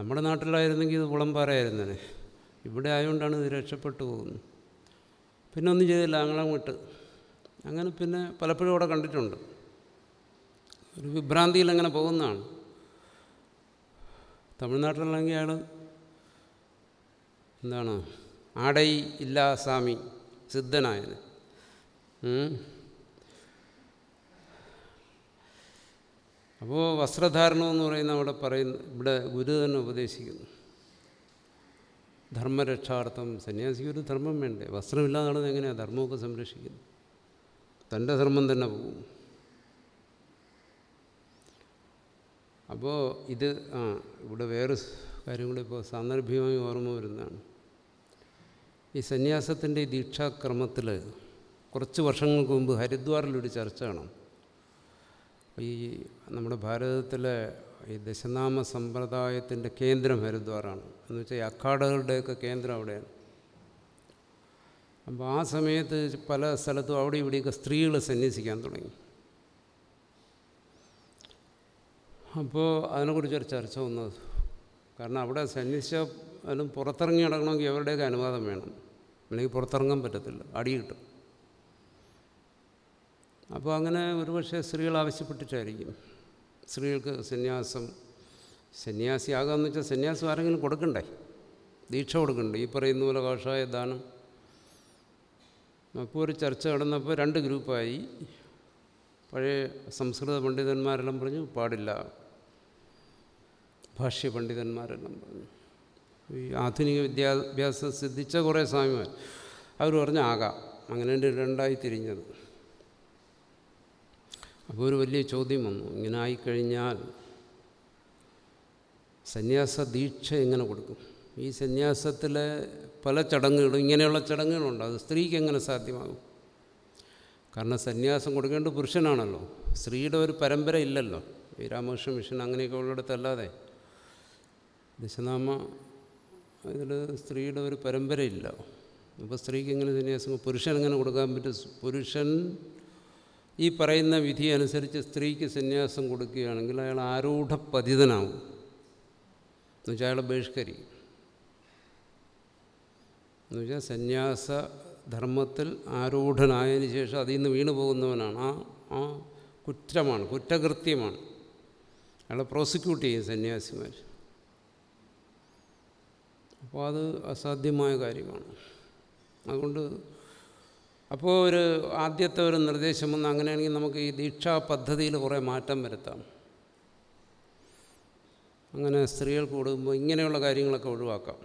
നമ്മുടെ നാട്ടിലായിരുന്നെങ്കിൽ ഇത് കുളമ്പാറയായിരുന്നേ ഇവിടെ ആയതുകൊണ്ടാണ് ഇത് രക്ഷപ്പെട്ടു പോകുന്നത്. പിന്നെ ഒന്നും ചെയ്തില്ല അങ്ങളെ വിട്ട് അങ്ങനെ പിന്നെ പലപ്പോഴും അവിടെ കണ്ടിട്ടുണ്ട്. ഒരു വിഭ്രാന്തിയിൽ അങ്ങനെ പോകുന്നതാണ്. തമിഴ്നാട്ടിലാണെങ്കിൽ അയാൾ എന്താണ്? ആടൈ ഇല്ലാ സ്വാമി സിദ്ധനായത്. അപ്പോൾ വസ്ത്രധാരണം എന്ന് പറയുന്ന അവിടെ പറയുന്ന ഇവിടെ ഗുരു തന്നെ ഉപദേശിക്കുന്നു. ധർമ്മരക്ഷാർത്ഥം സന്യാസിക്ക് ഒരു ധർമ്മം വേണ്ടേ? വസ്ത്രമില്ലാതെ നടന്നത് എങ്ങനെയാണ് ധർമ്മമൊക്കെ സംരക്ഷിക്കുന്നത് തന്റെ ധർമ്മം തന്നെ പോകും. അപ്പോൾ ഇത് ആ ഇവിടെ വേറെ കാര്യം കൂടെ ഇപ്പോൾ സാന്ദർഭികമായി ഓർമ്മ വരുന്നതാണ്. ഈ സന്യാസത്തിന്റെ ദീക്ഷാക്രമത്തിൽ കുറച്ച് വർഷങ്ങൾക്ക് മുമ്പ് ഹരിദ്വാറിലൊരു ചർച്ച കാണാം. ഈ നമ്മുടെ ഭാരതത്തിലെ ഈ ദശനാമ സമ്പ്രദായത്തിന്റെ കേന്ദ്രം ഹരിദ്വാറാണ്. എന്ന് വെച്ചാൽ ഈ അഖാഡകളുടെയൊക്കെ കേന്ദ്രം അവിടെയാണ്. അപ്പോൾ ആ സമയത്ത് പല സ്ഥലത്തും അവിടെ ഇവിടെയൊക്കെ സ്ത്രീകൾ സന്യസിക്കാൻ തുടങ്ങി. അപ്പോൾ അതിനെക്കുറിച്ചൊരു ചർച്ച വന്നത് കാരണം അവിടെ സന്യസിച്ചാലും പുറത്തിറങ്ങി നടക്കണമെങ്കിൽ അവരുടെയൊക്കെ അനുവാദം വേണം. അല്ലെങ്കിൽ പുറത്തിറങ്ങാൻ പറ്റത്തില്ല. അടി കിട്ടും. അപ്പോൾ അങ്ങനെ ഒരുപക്ഷെ സ്ത്രീകൾ ആവശ്യപ്പെട്ടിട്ടായിരിക്കും. സ്ത്രീകൾക്ക് സന്യാസം സന്യാസിയാകാമെന്ന് വെച്ചാൽ സന്യാസം ആരെങ്കിലും കൊടുക്കണ്ടേ? ദീക്ഷ കൊടുക്കണ്ടേ? ഈ പറയുന്ന പോലെ കാഷായ ദാനം അപ്പോൾ ഒരു ചർച്ച നടന്നപ്പോൾ രണ്ട് ഗ്രൂപ്പായി. പഴയ സംസ്കൃത പണ്ഡിതന്മാരെല്ലാം പറഞ്ഞു പാടില്ല. ഭാഷ്യ പണ്ഡിതന്മാരെല്ലാം പറഞ്ഞു. ഈ ആധുനിക വിദ്യാഭ്യാസം സിദ്ധിച്ച കുറേ സ്വാമിമാർ. അവർ പറഞ്ഞു ആകാം. അങ്ങനെ രണ്ടായി തിരിഞ്ഞത്. അപ്പോൾ ഒരു വലിയ ചോദ്യം വന്നു. ഇങ്ങനെ ആയിക്കഴിഞ്ഞാൽ സന്യാസ ദീക്ഷ എങ്ങനെ കൊടുക്കും? ഈ സന്യാസത്തിലെ പല ചടങ്ങുകളും ഇങ്ങനെയുള്ള ചടങ്ങുകളുണ്ട്. അത് സ്ത്രീക്ക് എങ്ങനെ സാധ്യമാകും? കാരണം സന്യാസം കൊടുക്കേണ്ടത് പുരുഷനാണല്ലോ. സ്ത്രീയുടെ ഒരു പരമ്പര ഇല്ലല്ലോ. ഈ രാമകൃഷ്ണ മിഷൻ അങ്ങനെയൊക്കെ ഉള്ളിടത്തല്ലാതെ. ദശനാമ ഇതിൽ സ്ത്രീയുടെ ഒരു പരമ്പരയില്ല അപ്പോൾ സ്ത്രീക്ക് എങ്ങനെ സന്യാസം? പുരുഷൻ എങ്ങനെ കൊടുക്കാൻ പറ്റും? പുരുഷൻ ഈ പറയുന്ന വിധി അനുസരിച്ച് സ്ത്രീക്ക് സന്യാസം കൊടുക്കുകയാണെങ്കിൽ അയാൾ ആരൂഢപതിതനാവും എന്നുവെച്ചാൽ അയാളെ ബഹിഷ്കരിക്കും. എന്നുവെച്ചാൽ സന്യാസ ധർമ്മത്തിൽ ആരൂഢനായതിനു ശേഷം അതിൽ നിന്ന് വീണു പോകുന്നവനാണ്. ആ ആ കുറ്റമാണ് കുറ്റകൃത്യമാണ്. അയാളെ പ്രോസിക്യൂട്ട് ചെയ്യും സന്യാസിമാർ. അപ്പോൾ അത് അസാധ്യമായ കാര്യമാണ്. അതുകൊണ്ട് അപ്പോൾ ഒരു ആദ്യത്തെ ഒരു നിർദ്ദേശം വന്ന് അങ്ങനെയാണെങ്കിൽ നമുക്ക് ഈ ദീക്ഷാ പദ്ധതിയിൽ കുറേ മാറ്റം വരുത്താം. അങ്ങനെ സ്ത്രീകൾക്ക് കൊടുക്കുമ്പോൾ ഇങ്ങനെയുള്ള കാര്യങ്ങളൊക്കെ ഒഴിവാക്കാം.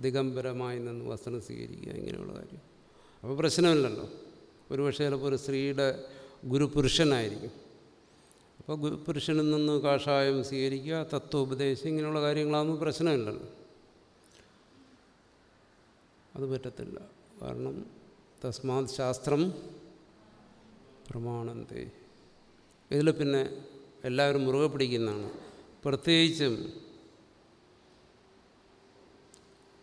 ദിഗംബരമായി നിന്ന് വസ്ത്രം സ്വീകരിക്കുക ഇങ്ങനെയുള്ള കാര്യം. അപ്പോൾ പ്രശ്നമില്ലല്ലോ. ഒരു പക്ഷേ ചിലപ്പോൾ ഒരു സ്ത്രീയുടെ ഗുരുപുരുഷനായിരിക്കും. അപ്പോൾ ഗുരുപുരുഷനിൽ നിന്ന് കാഷായം സ്വീകരിക്കുക തത്വോപദേശം ഇങ്ങനെയുള്ള കാര്യങ്ങളാകുമ്പോൾ പ്രശ്നമില്ലല്ലോ. അത് പറ്റത്തില്ല. കാരണം തസ്മാത് ശാസ്ത്രം പ്രമാണന്തേ. ഇതിൽ പിന്നെ എല്ലാവരും മുറുകെ പിടിക്കുന്നതാണ്. പ്രത്യേകിച്ചും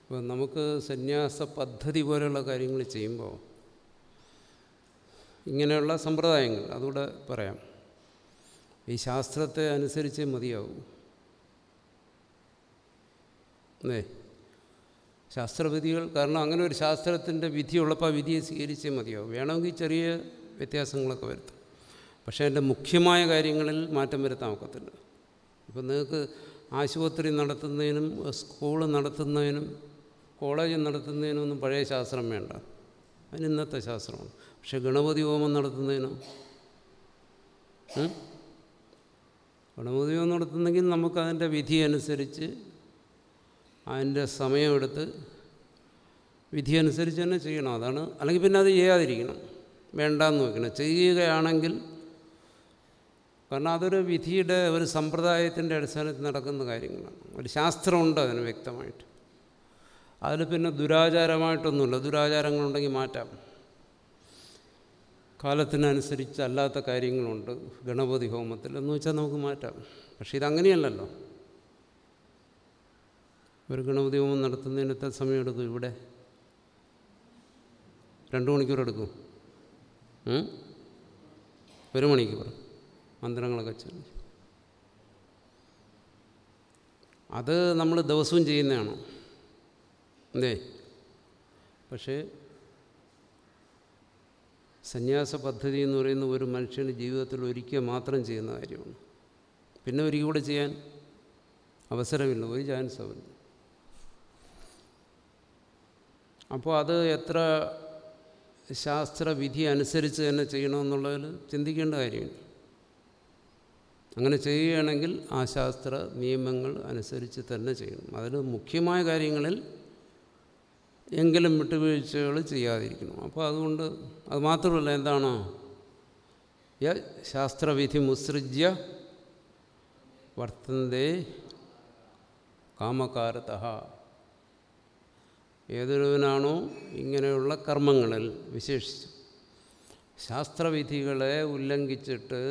ഇപ്പം നമുക്ക് സന്യാസ പദ്ധതി പോലെയുള്ള കാര്യങ്ങൾ ചെയ്യുമ്പോൾ ഇങ്ങനെയുള്ള സമ്പ്രദായങ്ങൾ അതുകൂടെ പറയാം. ഈ ശാസ്ത്രത്തെ അനുസരിച്ച് മതിയാവും. അല്ലേ? ശാസ്ത്രവിധികൾ കാരണം അങ്ങനെ ഒരു ശാസ്ത്രത്തിന്റെ വിധിയുള്ളപ്പോൾ ആ വിധിയെ സ്വീകരിച്ചേ മതിയാവും. വേണമെങ്കിൽ ചെറിയ വ്യത്യാസങ്ങളൊക്കെ വരുത്തും. പക്ഷേ അതിന്റെ മുഖ്യമായ കാര്യങ്ങളിൽ മാറ്റം വരുത്താൻ ഒക്കത്തില്ല. ഇപ്പം നിങ്ങൾക്ക് ആശുപത്രി നടത്തുന്നതിനും സ്കൂൾ നടത്തുന്നതിനും കോളേജ് നടത്തുന്നതിനും ഒന്നും പഴയ ശാസ്ത്രം വേണ്ട. അതിന് ഇന്നത്തെ ശാസ്ത്രമാണ്. പക്ഷെ ഗണപതി ഹോമം നടത്തുന്നതിനോ? ഗണപതി ഹോമം നടത്തുന്നെങ്കിൽ നമുക്കതിന്റെ വിധി അനുസരിച്ച് അതിന്റെ സമയമെടുത്ത് വിധി അനുസരിച്ച് തന്നെ ചെയ്യണം. അതാണ് അല്ലെങ്കിൽ പിന്നെ അത് ചെയ്യാതിരിക്കണം. വേണ്ടാന്ന് വെക്കണം. ചെയ്യുകയാണെങ്കിൽ കാരണം അതൊരു വിധിയുടെ ഒരു സമ്പ്രദായത്തിന്റെ അടിസ്ഥാനത്തിൽ നടക്കുന്ന കാര്യങ്ങളാണ്. ഒരു ശാസ്ത്രമുണ്ട് അതിന് വ്യക്തമായിട്ട്. അതിൽ പിന്നെ ദുരാചാരമായിട്ടൊന്നുമില്ല. ദുരാചാരങ്ങളുണ്ടെങ്കിൽ മാറ്റാം. കാലത്തിനനുസരിച്ച് അല്ലാത്ത കാര്യങ്ങളുണ്ട്. ഗണപതി ഹോമത്തിൽ എന്ന് വെച്ചാൽ നമുക്ക് മാറ്റാം. പക്ഷേ ഇതങ്ങനെയല്ലല്ലോ. ഒരു ഗണപതി ഹോമം നടത്തുന്നതിന് എത്ര സമയം എടുക്കും ഇവിടെ? രണ്ട് മണിക്കൂർ എടുക്കും. ഒരു മണിക്കൂർ. മന്ത്രങ്ങളൊക്കെ ചൊല്ലി. അത് നമ്മൾ ദിവസവും ചെയ്യുന്നതാണ്? അല്ലേ? പക്ഷേ സന്യാസ പദ്ധതി എന്ന് പറയുന്ന ഒരു മനുഷ്യന് ജീവിതത്തിൽ ഒരിക്കൽ മാത്രം ചെയ്യുന്ന കാര്യമാണ്. പിന്നെ ഒരിക്കൽ കൂടെ ചെയ്യാൻ അവസരമില്ല ഒരു ചാൻസ് അവന്. അപ്പോൾ അത് എത്ര ശാസ്ത്രവിധി അനുസരിച്ച് തന്നെ ചെയ്യണമെന്നുള്ളതിൽ ചിന്തിക്കേണ്ട കാര്യമുണ്ട് അങ്ങനെ ചെയ്യുകയാണെങ്കിൽ ആ ശാസ്ത്ര നിയമങ്ങൾ അനുസരിച്ച് തന്നെ ചെയ്യണം അതിൽ മുഖ്യമായ കാര്യങ്ങളിൽ എങ്കിലും വിട്ടുവീഴ്ചകൾ ചെയ്യാതിരിക്കണം അപ്പോൾ അതുകൊണ്ട് അത് മാത്രമല്ല എന്താണ്? യ ശാസ്ത്രവിധി മുസൃജ്യ വർത്തന്തേ കാമകാരത. ഏതൊരുവനാണോ ഇങ്ങനെയുള്ള കർമ്മങ്ങളിൽ വിശേഷിച്ച് ശാസ്ത്രവിധികളെ ഉല്ലംഘിച്ചിട്ട്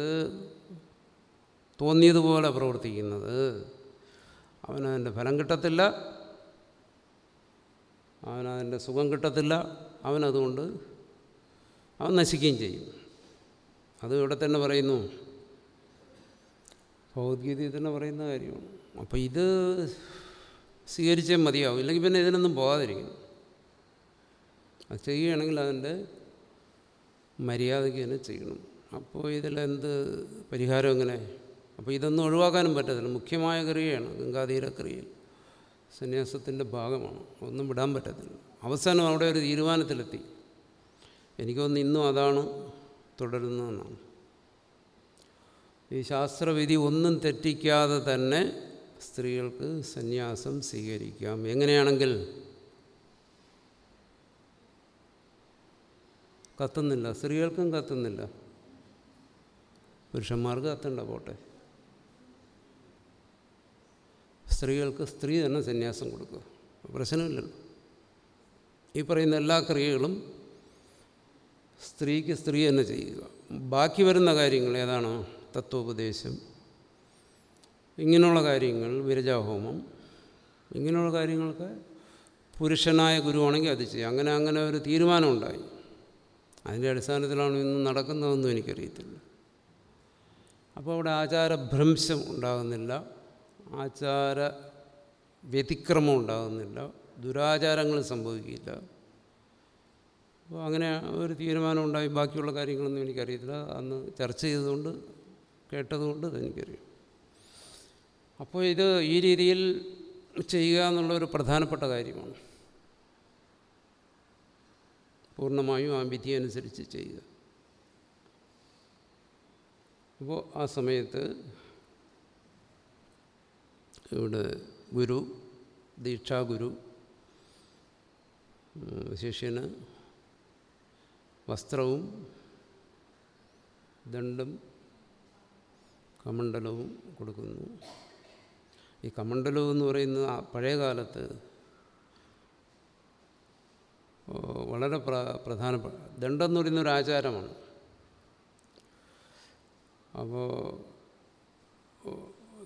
തോന്നിയതുപോലെ പ്രവർത്തിക്കുന്നത്. അവനതിന്റെ ഫലം കിട്ടത്തില്ല. അവനതിന്റെ സുഖം കിട്ടത്തില്ല. അവനതുകൊണ്ട് അവൻ നശിക്കുകയും ചെയ്യും. അത് ഇവിടെ തന്നെ പറയുന്നു. ഭഗവത്ഗീതയിൽ തന്നെ പറയുന്ന കാര്യമാണ്. അപ്പോൾ ഇത് സ്വീകരിച്ചേ മതിയാവും. ഇല്ലെങ്കിൽ പിന്നെ ഇതിനൊന്നും പോകാതിരിക്കും അത് ചെയ്യുകയാണെങ്കിൽ അതിന്റെ മര്യാദയ്ക്ക് തന്നെ ചെയ്യണം. അപ്പോൾ ഇതിലെന്ത് പരിഹാരം എങ്ങനെ? അപ്പോൾ ഇതൊന്നും ഒഴിവാക്കാനും പറ്റത്തില്ല. മുഖ്യമായ ക്രിയയാണ് ഗംഗാതീരക്രിയ സന്യാസത്തിന്റെ ഭാഗമാണ്. ഒന്നും വിടാൻ പറ്റത്തില്ല. അവസാനം അവിടെ ഒരു തീരുമാനത്തിലെത്തി. എനിക്കൊന്ന് ഇന്നും അതാണ് തുടരുന്നതെന്നാണ്. ഈ ശാസ്ത്രവിധി ഒന്നും തെറ്റിക്കാതെ തന്നെ സ്ത്രീകൾക്ക് സന്യാസം സ്വീകരിക്കാം. എങ്ങനെയാണെങ്കിൽ കത്തുന്നില്ല. സ്ത്രീകൾക്കും കത്തുന്നില്ല. പുരുഷന്മാർക്ക് കത്തണ്ട പോട്ടെ. സ്ത്രീകൾക്ക് സ്ത്രീ തന്നെ സന്യാസം കൊടുക്കുക. പ്രശ്നമില്ലല്ലോ. ഈ പറയുന്ന എല്ലാ ക്രിയകളും സ്ത്രീക്ക് സ്ത്രീ തന്നെ ചെയ്യുക. ബാക്കി വരുന്ന കാര്യങ്ങൾ ഏതാണ്? തത്വോപദേശം ഇങ്ങനെയുള്ള കാര്യങ്ങൾ വിരജാഹോമം ഇങ്ങനെയുള്ള കാര്യങ്ങളൊക്കെ പുരുഷനായ ഗുരുവാണെങ്കിൽ അത് ചെയ്യാം. അങ്ങനെ അങ്ങനെ ഒരു തീരുമാനമുണ്ടായി അതിന്റെ അടിസ്ഥാനത്തിലാണ് ഇന്ന് നടക്കുന്നതെന്നും എനിക്കറിയത്തില്ല. അപ്പോൾ അവിടെ ആചാരഭ്രംശം ഉണ്ടാകുന്നില്ല. ആചാര വ്യതിക്രമം ഉണ്ടാകുന്നില്ല. ദുരാചാരങ്ങൾ സംഭവിക്കില്ല. അപ്പോൾ അങ്ങനെ ഒരു തീരുമാനം ഉണ്ടായി. ബാക്കിയുള്ള കാര്യങ്ങളൊന്നും എനിക്കറിയത്തില്ല. അന്ന് ചർച്ച ചെയ്തതുകൊണ്ട് കേട്ടതുകൊണ്ട് എനിക്കറിയാം. അപ്പോൾ ഇത് ഈ രീതിയിൽ ചെയ്യുക എന്നുള്ളൊരു പ്രധാനപ്പെട്ട കാര്യമാണ്. പൂർണമായും ആ വിധി അനുസരിച്ച് ചെയ്യുക. അപ്പോൾ ആ സമയത്ത് ഇവിടെ ഗുരു ദീക്ഷാഗുരു ശിഷ്യന് വസ്ത്രവും ദണ്ഡും കമണ്ഡലവും കൊടുക്കുന്നു. ഈ കമണ്ഡലം എന്ന് പറയുന്നത് പഴയ കാലത്ത് വളരെ പ്ര പ്രധാനപ്പെട്ട ദണ്ഡെന്ന് പറയുന്ന ഒരു ആചാരമാണ്. അപ്പോൾ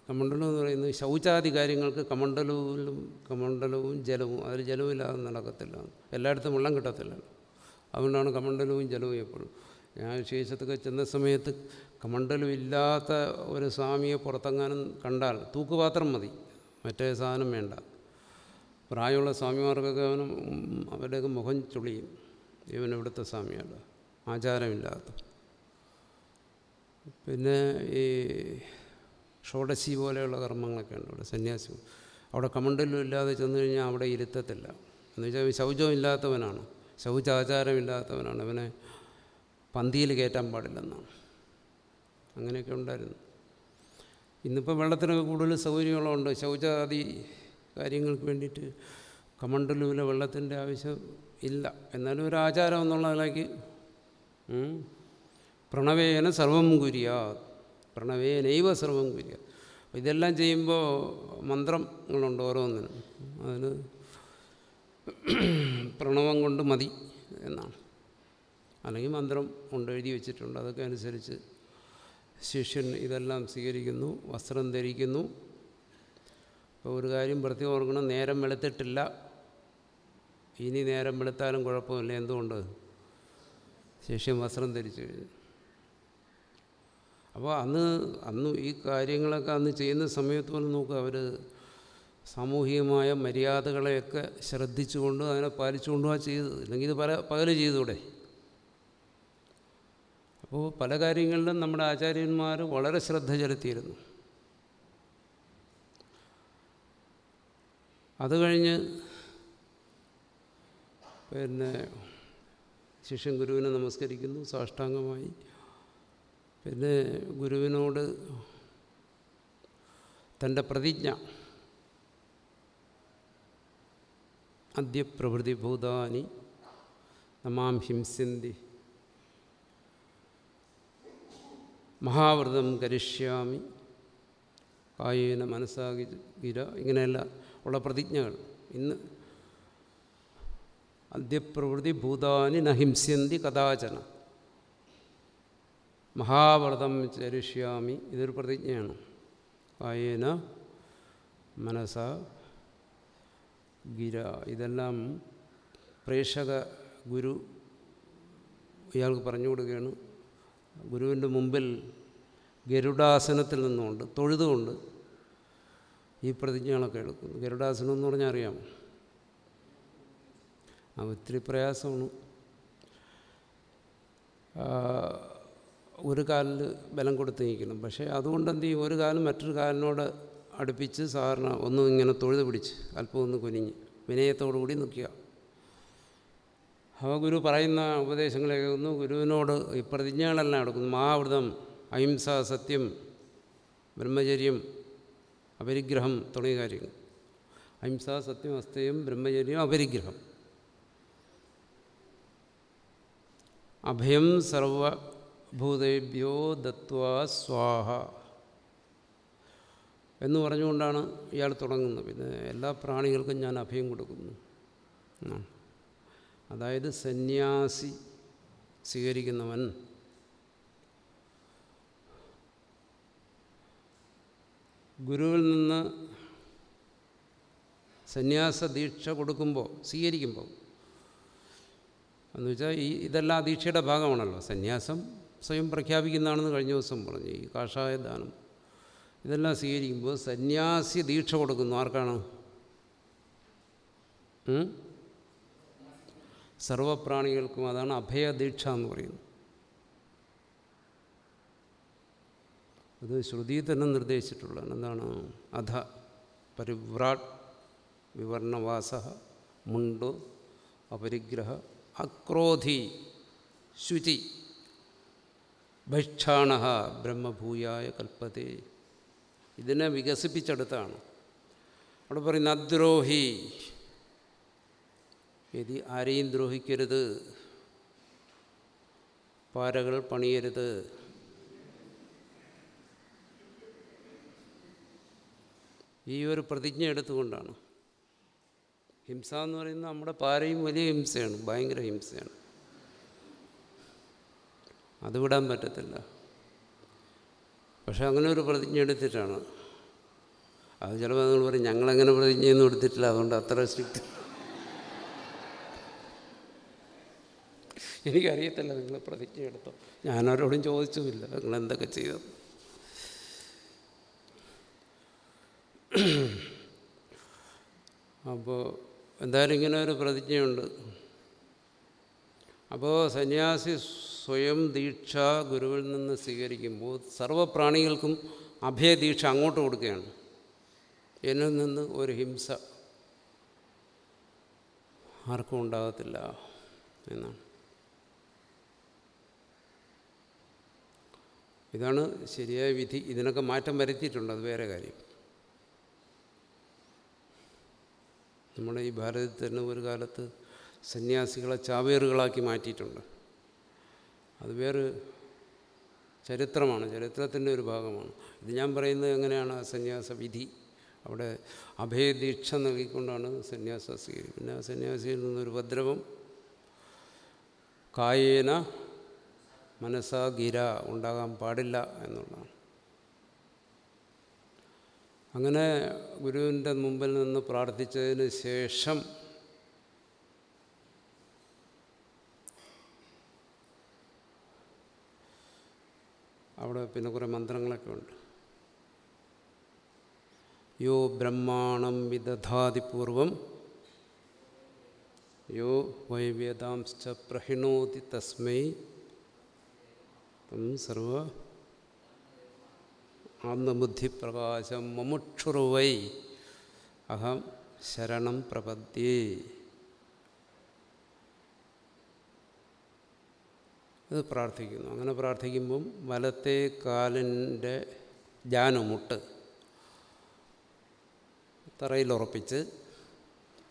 കമണ്ഡലം എന്ന് പറയുന്നത് ശൗചാദി കാര്യങ്ങൾക്ക് കമണ്ഡലവും കമണ്ഡലവും ജലവും അതിൽ ജലമില്ലാതെ നടക്കത്തില്ല. എല്ലായിടത്തും വെള്ളം കിട്ടത്തില്ല. അതുകൊണ്ടാണ് കമണ്ഡലവും ജലവും എപ്പോഴും. ഞാൻ വിശേഷത്തൊക്കെ ചെന്ന സമയത്ത് കമണ്ഡലം ഇല്ലാത്ത ഒരു സ്വാമിയെ പുറത്തെങ്ങാനും കണ്ടാൽ തൂക്കുപാത്രം മതി. മറ്റേ സാധനം വേണ്ട. പ്രായമുള്ള സ്വാമിമാർക്കൊക്കെ അവന് അവരുടെയൊക്കെ മുഖം ചുളിയും. ഇവൻ ഇവിടുത്തെ സ്വാമിയാണ്. ആചാരമില്ലാത്ത. പിന്നെ ഈ ഷോഡശി പോലെയുള്ള കർമ്മങ്ങളൊക്കെ ഉണ്ട് ഇവിടെ സന്യാസി. അവിടെ കമണ്ടലും ഇല്ലാതെ ചെന്ന് കഴിഞ്ഞാൽ അവിടെ ഇരുത്തത്തില്ല. എന്ന് വെച്ചാൽ ശൗചം ഇല്ലാത്തവനാണ്. ശൗചാചാരമില്ലാത്തവനാണ്. അവനെ പന്തിയിൽ കയറ്റാൻ പാടില്ലെന്നാണ്. അങ്ങനെയൊക്കെ ഉണ്ടായിരുന്നു. ഇന്നിപ്പോൾ വെള്ളത്തിനൊക്കെ കൂടുതൽ സൗകര്യങ്ങളുണ്ട്. ശൗചാദി കാര്യങ്ങൾക്ക് വേണ്ടിയിട്ട് കമണ്ടലൂല വെള്ളത്തിന്റെ ആവശ്യം ഇല്ല. എന്നാലും ഒരു ആചാരം എന്നുള്ള നിലയ്ക്ക് പ്രണവേന സർവം കുര്യ പ്രണവേനൈവ സർവം കുര്യ. ഇതെല്ലാം ചെയ്യുമ്പോൾ മന്ത്രങ്ങളുണ്ട് ഓരോന്നിനും. അതിന് പ്രണവം കൊണ്ട് മതി എന്നാണ്. അല്ലെങ്കിൽ മന്ത്രം കൊണ്ട് എഴുതി വെച്ചിട്ടുണ്ട്. അതൊക്കെ അനുസരിച്ച് ശിഷ്യൻ ഇതെല്ലാം സ്വീകരിക്കുന്നു വസ്ത്രം ധരിക്കുന്നു. ഇപ്പോൾ ഒരു കാര്യം പ്രത്യേകം ഓർക്കണം നേരം വെളുത്തിട്ടില്ല. ഇനി നേരം വെളുത്താലും കുഴപ്പമില്ല. എന്തുകൊണ്ട്? ശിഷ്യൻ വസ്ത്രം ധരിച്ചു കഴിഞ്ഞു അപ്പോൾ അന്ന് അന്ന് ഈ കാര്യങ്ങളൊക്കെ അന്ന് ചെയ്യുന്ന സമയത്ത് പോലും നോക്കുക അവർ സാമൂഹികമായ മര്യാദകളെയൊക്കെ ശ്രദ്ധിച്ചുകൊണ്ട് അതിനെ പാലിച്ചുകൊണ്ടുമാണ് ചെയ്തത്. ഇല്ലെങ്കിൽ ഇത് പല പകൽ ചെയ്തൂടെ? അപ്പോൾ പല കാര്യങ്ങളിലും നമ്മുടെ ആചാര്യന്മാർ വളരെ ശ്രദ്ധ ചെലുത്തിയിരുന്നു. അത് കഴിഞ്ഞ് പിന്നെ ശിഷ്യൻ ഗുരുവിനെ നമസ്കരിക്കുന്നു സാഷ്ടാംഗമായി. പിന്നെ ഗുരുവിനോട് തന്റെ പ്രതിജ്ഞ അദ്യപ്രഭൃതി ഭൂതാനി നമാം ഹിംസിന്തി മഹാവ്രതം കരിഷ്യാമി കായേന മനസ്സാകി ഗിര ഇങ്ങനെയല്ല ഉള്ള പ്രതിജ്ഞകൾ. ഇന്ന് അദ്യപ്രവൃത്തി ഭൂതാനി നഹിംസ്യന്തി കഥാചന മഹാവ്രതം ചരിഷ്യാമി. ഇതൊരു പ്രതിജ്ഞയാണ്. കായേന മനസ ഗിര. ഇതെല്ലാം പ്രേക്ഷക ഗുരു ഇയാൾക്ക് പറഞ്ഞു കൊടുക്കുകയാണ്. ഗുരുവിന്റെ മുമ്പിൽ ഗരുഡാസനത്തിൽ നിന്നുകൊണ്ട് തൊഴുതുകൊണ്ട് ഈ പ്രതിജ്ഞകളൊക്കെ എടുക്കുന്നു. ഗരുഡാസനം എന്ന് പറഞ്ഞാൽ അറിയാം ആ ഒത്തിരി പ്രയാസമാണ്. ഒരു കാലിൽ ബലം കൊടുത്ത് നിൽക്കണം പക്ഷേ അതുകൊണ്ട് എന്ത് ചെയ്യും? ഒരു കാലം മറ്റൊരു കാലിനോട് അടുപ്പിച്ച് സാറിന് ഒന്നും ഇങ്ങനെ തൊഴുത് പിടിച്ച് അല്പം ഒന്ന് കുനിഞ്ഞ് വിനയത്തോടു കൂടി നിൽക്കുക. അവ ഗുരു പറയുന്ന ഉപദേശങ്ങളൊക്കെ ഒന്ന് ഗുരുവിനോട് ഈ പ്രതിജ്ഞകളെല്ലാം എടുക്കുന്നു. മഹാവൃതം അഹിംസ സത്യം ബ്രഹ്മചര്യം അപരിഗ്രഹം തുടങ്ങിയ കാര്യങ്ങൾ. അഹിംസ സത്യം അസ്ഥയും ബ്രഹ്മചര്യം അപരിഗ്രഹം. അഭയം സർവഭൂതേഭ്യോ ദത്വാ സ്വാഹ എന്ന് പറഞ്ഞുകൊണ്ടാണ് ഇയാൾ തുടങ്ങുന്നത്. പിന്നെ എല്ലാ പ്രാണികൾക്കും ഞാൻ അഭയം കൊടുക്കുന്നു. അതായത് സന്യാസി സ്വീകരിക്കുന്നവൻ. ഗുരുവിൽ നിന്ന് സന്യാസ ദീക്ഷ കൊടുക്കുമ്പോൾ സ്വീകരിക്കുമ്പോൾ. എന്ന് വെച്ചാൽ ഈ ഇതെല്ലാം ദീക്ഷയുടെ ഭാഗമാണല്ലോ. സന്യാസം സ്വയം പ്രഖ്യാപിക്കുന്നതാണെന്ന് കഴിഞ്ഞ ദിവസം പറഞ്ഞു ഈ കാഷായ ദാനം ഇതെല്ലാം സ്വീകരിക്കുമ്പോൾ സന്യാസി ദീക്ഷ കൊടുക്കുന്നു. ആർക്കാണ്? സർവപ്രാണികൾക്കും അതാണ് അഭയദീക്ഷ എന്ന് പറയുന്നത്. അത് ശ്രുതി തന്നെ നിർദ്ദേശിച്ചിട്ടുള്ളതാണ്. എന്താണ്? അധ പരിവ്രാട് വിവർണവാസ മുണ്ടു അപരിഗ്രഹ അക്രോധി ശുചി ഭക്ഷാണ ബ്രഹ്മഭൂയായ കൽപ്പത്തെ. ഇതിനെ വികസിപ്പിച്ചെടുത്താണ്. അവിടെ പറയുന്ന അദ്രോഹി എതി ആരെയും ദ്രോഹിക്കരുത്. പാരകൾ പണിയരുത്. ഈ ഒരു പ്രതിജ്ഞ എടുത്തുകൊണ്ടാണ്. ഹിംസ എന്ന് പറയുന്നത് നമ്മുടെ പാരയും വലിയ ഹിംസയാണ് ഭയങ്കര ഹിംസയാണ്. അത് വിടാൻ പറ്റത്തില്ല. പക്ഷെ അങ്ങനെ ഒരു പ്രതിജ്ഞ എടുത്തിട്ടാണ്. അത് ചിലപ്പോൾ നിങ്ങൾ പറയും ഞങ്ങളങ്ങനെ പ്രതിജ്ഞയൊന്നും എടുത്തിട്ടില്ല അതുകൊണ്ട് അത്ര സ്ട്രിക്റ്റ്. എനിക്കറിയത്തില്ല നിങ്ങൾ പ്രതിജ്ഞ എടുത്തോ. ഞാനവരോടും ചോദിച്ചുമില്ല നിങ്ങൾ എന്തൊക്കെ ചെയ്തത് അപ്പോൾ എന്തായാലും ഇങ്ങനെ ഒരു പ്രതിജ്ഞയുണ്ട്. അപ്പോൾ സന്യാസി സ്വയം ദീക്ഷ ഗുരുവിൽ നിന്ന് സ്വീകരിക്കുമ്പോൾ സർവപ്രാണികൾക്കും അഭയദീക്ഷ അങ്ങോട്ട് കൊടുക്കുകയാണ്. എന്നിൽ നിന്ന് ഒരു ഹിംസ ആർക്കും ഉണ്ടാകത്തില്ല എന്നാണ്. ഇതാണ് ശരിയായ വിധി. ഇതിനൊക്കെ മാറ്റം വരുത്തിയിട്ടുണ്ട്. അത് വേറെ കാര്യം. നമ്മുടെ ഈ ഭാരതത്തിൽ തന്നെ ഒരു കാലത്ത് സന്യാസികളെ ചാവേറുകളാക്കി മാറ്റിയിട്ടുണ്ട്. അത് വേറെ ചരിത്രമാണ് ചരിത്രത്തിന്റെ ഒരു ഭാഗമാണ്. ഇത് ഞാൻ പറയുന്നത് എങ്ങനെയാണ് സന്യാസ വിധി? അവിടെ അഭയദീക്ഷ നൽകിക്കൊണ്ടാണ് സന്യാസ സ്വീകരി പിന്നെ സന്യാസിയിൽ നിന്നൊരു ഉപദ്രവം. കായേന മനസ്സാ ഗിര ഉണ്ടാകാൻ പാടില്ല എന്നുള്ളതാണ്. അങ്ങനെ ഗുരുവിന്റെ മുമ്പിൽ നിന്ന് പ്രാർത്ഥിച്ചതിന് ശേഷം അവിടെ പിന്നെ കുറേ മന്ത്രങ്ങളൊക്കെ ഉണ്ട്. യോ ബ്രഹ്മാണം വിദധാതിപൂർവം യോ വൈവേദാംശ്ച പ്രഹിണോതി തസ്മൈ തം സർവ ആത്മബുദ്ധിപ്രകാശം മമുക്ഷുറുവൈ. അഹം ശരണം പ്രപദ്യേ. അത് പ്രാർത്ഥിക്കുന്നു. അങ്ങനെ പ്രാർത്ഥിക്കുമ്പം വലത്തെ കാലിന്റെ ജാനുമുട്ട് തറയിലുറപ്പിച്ച്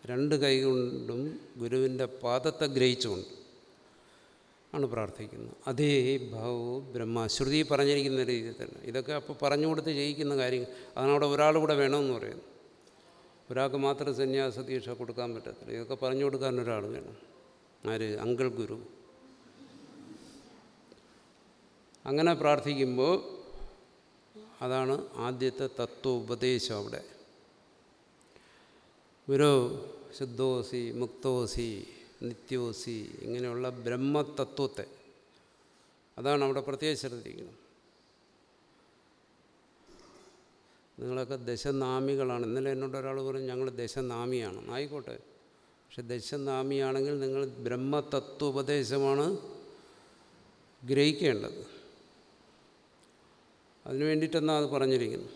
രണ്ട് കൈ കൊണ്ടും ഗുരുവിന്റെ പാദത്തെ ഗ്രഹിച്ചുകൊണ്ട് ആണ് പ്രാർത്ഥിക്കുന്നത്. അതേ ഭാവോ ബ്രഹ്മ. ശ്രുതി പറഞ്ഞിരിക്കുന്ന രീതിയിൽ തന്നെ. ഇതൊക്കെ അപ്പോൾ പറഞ്ഞു കൊടുത്ത് ചെയ്യിക്കുന്ന കാര്യങ്ങൾ. അതാണ് അവിടെ ഒരാൾ കൂടെ വേണമെന്ന് പറയുന്നു. ഒരാൾക്ക് മാത്രം സന്യാസ ദീക്ഷ കൊടുക്കാൻ പറ്റത്തില്ല. ഇതൊക്കെ പറഞ്ഞു കൊടുക്കാൻ ഒരാൾ വേണം. ആര്? അങ്കിൾ ഗുരു. അങ്ങനെ പ്രാർത്ഥിക്കുമ്പോൾ അതാണ് ആദ്യത്തെ തത്വോപദേശം അവിടെ. ഗുരു ശുദ്ധോസി മുക്തോസി നിത്യോസി ഇങ്ങനെയുള്ള ബ്രഹ്മതത്വത്തെ അതാണ് അവിടെ പ്രത്യേകം ശ്രദ്ധിക്കുന്നത്. നിങ്ങളൊക്കെ ദശനാമികളാണ്. ഇന്നലെ എന്നോട് ഒരാൾ പറഞ്ഞു ഞങ്ങൾ ദശനാമിയാണ്. ആയിക്കോട്ടെ. പക്ഷെ ദശനാമിയാണെങ്കിൽ നിങ്ങൾ ബ്രഹ്മതത്വോപദേശമാണ് ഗ്രഹിക്കേണ്ടത്. അതിനു വേണ്ടിയിട്ടെന്നാണ് അത് പറഞ്ഞിരിക്കുന്നു.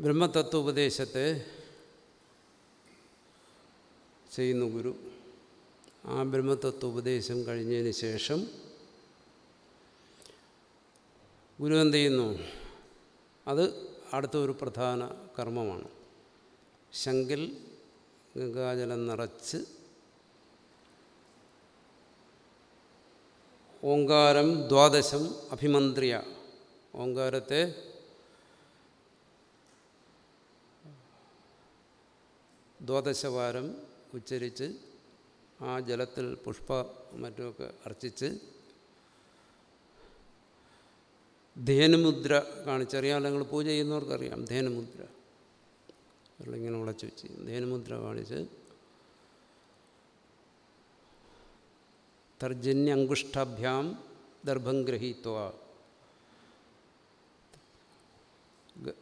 ബ്രഹ്മതത്വോപദേശത്തെ ചെയ്യുന്നു ഗുരു ആ ബ്രഹ്മതത്വോപദേശം കഴിഞ്ഞതിന് ശേഷം ഗുരു എന്ത് ചെയ്യുന്നു? അത് അടുത്ത ഒരു പ്രധാന കർമ്മമാണ്. ശങ്കിൽ ഗംഗാജലം നിറച്ച് ഓങ്കാരം ദ്വാദശം അഭിമന്ത്രിയ ഓങ്കാരത്തെ ദ്വാദശവാരം ഉച്ചരിച്ച് ആ ജലത്തിൽ പുഷ്പ മറ്റുമൊക്കെ അർച്ചിച്ച് ധേനുമുദ്ര കാണിച്ചറിയാമല്ലോ നിങ്ങൾ പൂജ ചെയ്യുന്നവർക്കറിയാം ധേനുമുദ്ര. ഇങ്ങനെ ഉളച്ചു വെച്ച് ധേനുമുദ്ര കാണിച്ച് തർജന്യ അങ്കുഷ്ടാഭ്യാം ദർഭം ഗ്രഹീത്വ.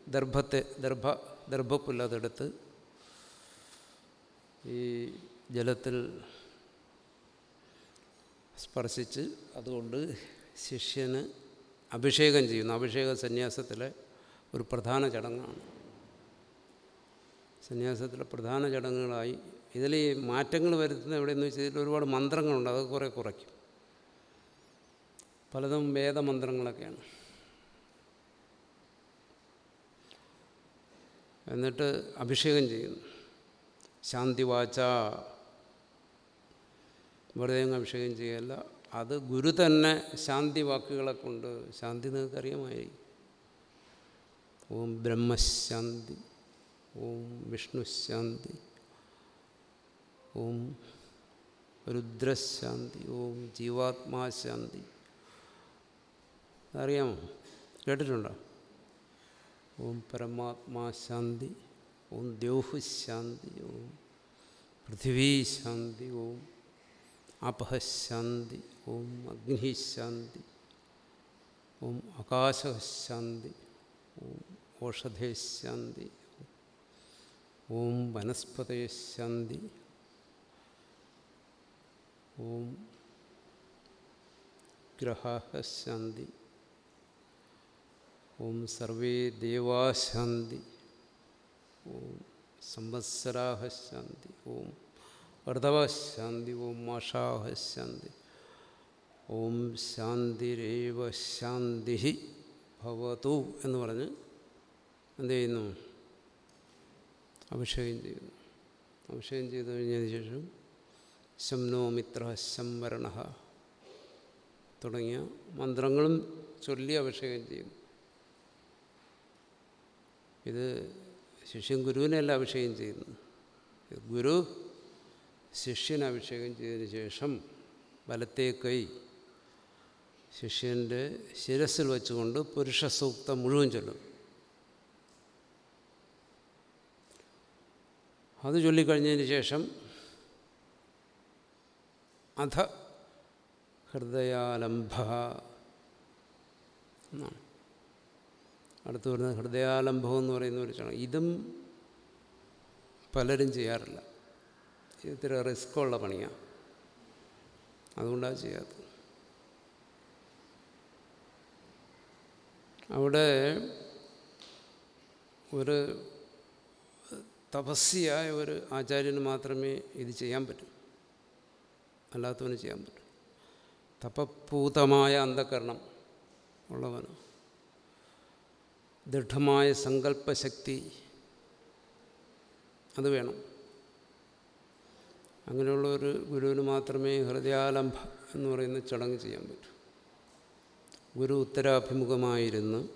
ദർഭത്തെ ദർഭ ദർഭപ്പുല്ലതെടുത്ത് ഈ ജലത്തിൽ സ്പർശിച്ച് അതുകൊണ്ട് ശിഷ്യന് അഭിഷേകം ചെയ്യുന്നു. അഭിഷേക സന്യാസത്തിലെ ഒരു പ്രധാന ചടങ്ങാണ്. സന്യാസത്തിലെ പ്രധാന ചടങ്ങുകളായി ഇതിൽ ഈ മാറ്റങ്ങൾ വരുത്തുന്നത് എവിടെയെന്ന് വെച്ചാൽ ഇതിൽ ഒരുപാട് മന്ത്രങ്ങളുണ്ട്. അതൊക്കെ കുറേ കുറയ്ക്കും. പലതും വേദമന്ത്രങ്ങളൊക്കെയാണ്. എന്നിട്ട് അഭിഷേകം ചെയ്യുന്നു. ശാന്തിവാച വെറുതെ അങ്ങ് അഭിഷേകം ചെയ്യല്ല. അത് ഗുരു തന്നെ ശാന്തി വാക്കുകളെ കൊണ്ട് ശാന്തി നിങ്ങൾക്കറിയാമായിരിക്കും ഓം ബ്രഹ്മശാന്തി ഓം വിഷ്ണുശാന്തി ഓം രുദ്രശാന്തി ഓം ജീവാത്മാശാന്തി അറിയാമോ? കേട്ടിട്ടുണ്ടോ? ഓം പരമാത്മാശാന്തി ഓം ദ്യോഹുശാന്തി ഓം പൃഥിവീശാന്തി ഓം അപഹശാന്തി ഓം അഗ്നിശാന്തി ഓം ആകാശശാന്തി ഓം ഓഷധേശാന്തി ഓം വനസ്പതയശാന്തി ഓം ഗ്രഹശാന്തി ഓം സർവേ ദേവാശാന്തി ഓം സംവത്സരാഹശാന്തി ഓം വർദ്ധവശാന്തി ഓം മാഷാഹശാന്തി ഓം ശാന്തിരേവ ശാന്തി ഭവതു എന്ന് പറഞ്ഞ് എന്ത് ചെയ്യുന്നു? അഭിഷേകം ചെയ്യുന്നു. അഭിഷേകം ചെയ്തു കഴിഞ്ഞതിന് ശേഷം ശംനോ മിത്ര ശംവരണ തുടങ്ങിയ മന്ത്രങ്ങളും ചൊല്ലി അഭിഷേകം ചെയ്യുന്നു. ഇത് ശിഷ്യൻ ഗുരുവിനെയല്ല അഭിഷേകം ചെയ്യുന്നു. ഗുരു ശിഷ്യനെ അഭിഷേകം ചെയ്തതിന് ശേഷം വലത്തേ കൈ ശിഷ്യന്റെ ശിരസിൽ വെച്ചുകൊണ്ട് പുരുഷ സൂക്തം മുഴുവൻ ചൊല്ലും. അത് ചൊല്ലിക്കഴിഞ്ഞതിന് ശേഷം അധ ഹൃദയാലംഭ എന്നാണ്. അടുത്ത് വരുന്നത് ഹൃദയാലംഭം എന്ന് പറയുന്ന ഒരു ചടങ്ങ് ഇതും പലരും ചെയ്യാറില്ല. ഇത്തിരി റിസ്ക്കുള്ള പണിയാണ് അതുകൊണ്ടാണ് ചെയ്യാത്തത്. അവിടെ ഒരു തപസ്യായ ഒരു ആചാര്യന് മാത്രമേ ഇത് ചെയ്യാൻ പറ്റൂ. അല്ലാത്തവന് ചെയ്യാൻ പറ്റൂ. തപപൂതമായ അന്ധകരണം ഉള്ളവന്. ദൃഢമായ സങ്കല്പശക്തി അത് വേണം. അങ്ങനെയുള്ള ഒരു ഗുരുവിന് മാത്രമേ ഹൃദയാലംഭ എന്ന് പറയുന്ന ചടങ്ങ് ചെയ്യാൻ പറ്റൂ. ഗുരു ഉത്തരാഭിമുഖമായിരുന്ന്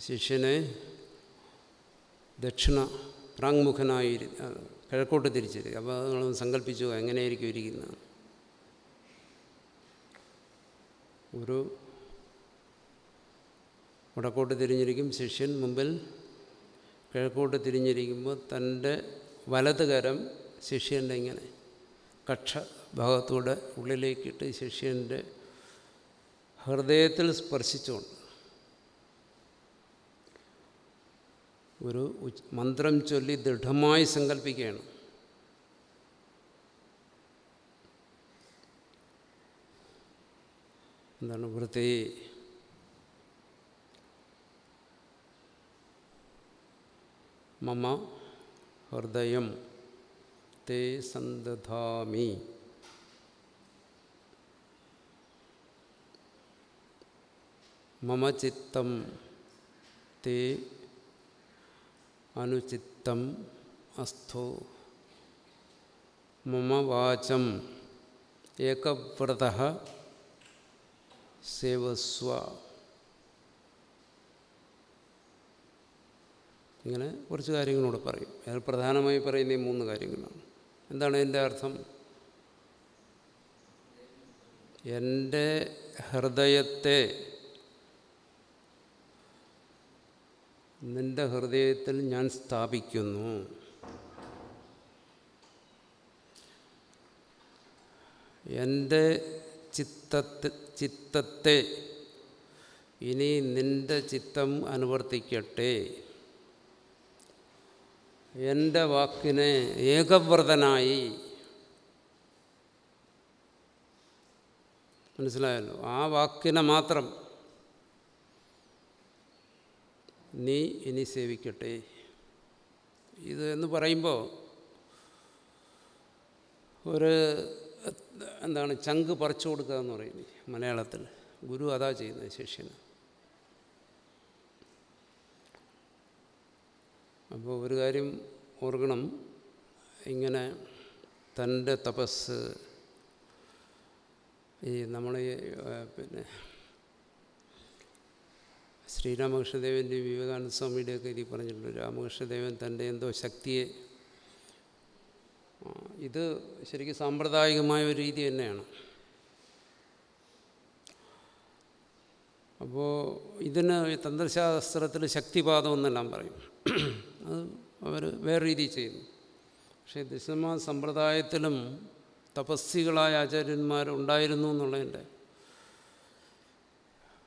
ശിഷ്യനെ ദക്ഷിണ പ്രാങ്മുഖനായി കിഴക്കോട്ട് തിരിച്ചിരിക്കുക അപ്പോൾ നിങ്ങളൊന്ന് സങ്കല്പിച്ചു എങ്ങനെയായിരിക്കും ഇരിക്കുന്നത്? ഒരു വടക്കോട്ട് തിരിഞ്ഞിരിക്കും ശിഷ്യൻ മുമ്പിൽ. കിഴക്കോട്ട് തിരിഞ്ഞിരിക്കുമ്പോൾ തന്റെ വലതുകരം ശിഷ്യന്റെ ഇങ്ങനെ കക്ഷ ഭാഗത്തൂടെ ഉള്ളിലേക്കിട്ട് ശിഷ്യന്റെ ഹൃദയത്തിൽ സ്പർശിച്ചുകൊണ്ട് ഒരു മന്ത്രം ചൊല്ലി ദൃഢമായി സങ്കല്പിക്കുകയാണ്. എന്താണ് വൃത്തി? मम हृदय ते संदधामि मम चित्तम ते अनुचित्तम अस्थो। मम वाचम एकव्रत सेवस्वा। ഇങ്ങനെ കുറച്ച് കാര്യങ്ങളൂടെ പറയും. അതിൽ പ്രധാനമായി പറയുന്ന ഈ മൂന്ന് കാര്യങ്ങളാണ്. എന്താണ് എന്റെ അർത്ഥം? എന്റെ ഹൃദയത്തെ നിന്റെ ഹൃദയത്തിൽ ഞാൻ സ്ഥാപിക്കുന്നു. എന്റെ ചിത്തത്തെ ചിത്തത്തെ ഇനി നിന്റെ ചിത്തം അനുവർത്തിക്കട്ടെ. എന്റെ വാക്കിനെ ഏകവ്രതനായി. മനസ്സിലായല്ലോ? ആ വാക്കിനെ മാത്രം നീ ഇനി സേവിക്കട്ടെ. ഇത് എന്ന് പറയുമ്പോൾ ഒരു എന്താണ് ചങ്ക് പറിച്ചു കൊടുക്കുക എന്ന് പറയുന്നത് മലയാളത്തിൽ. ഗുരു അതാ ചെയ്യുന്നത് ശിഷ്യന്. അപ്പോൾ ഒരു കാര്യം ഓർക്കണം. ഇങ്ങനെ തന്റെ തപസ് ഈ നമ്മൾ പിന്നെ ശ്രീരാമകൃഷ്ണദേവന്റെ വിവേകാനന്ദ സ്വാമിയുടെയൊക്കെ ഇതിൽ പറഞ്ഞിട്ടുണ്ട്. രാമകൃഷ്ണദേവൻ തന്റെ എന്തോ ശക്തിയെ ഇത് ശരിക്കും സാമ്പ്രദായികമായ ഒരു രീതി തന്നെയാണ്. അപ്പോൾ ഇതിന് തന്ത്രശാസ്ത്രത്തിൽ ശക്തിപാതം എന്നെല്ലാം പറയും. അത് അവർ വേറെ രീതിയിൽ ചെയ്യുന്നു. പക്ഷേ ദശമ സമ്പ്രദായത്തിലും തപസ്സികളായ ആചാര്യന്മാരുണ്ടായിരുന്നു എന്നുള്ളതിന്റെ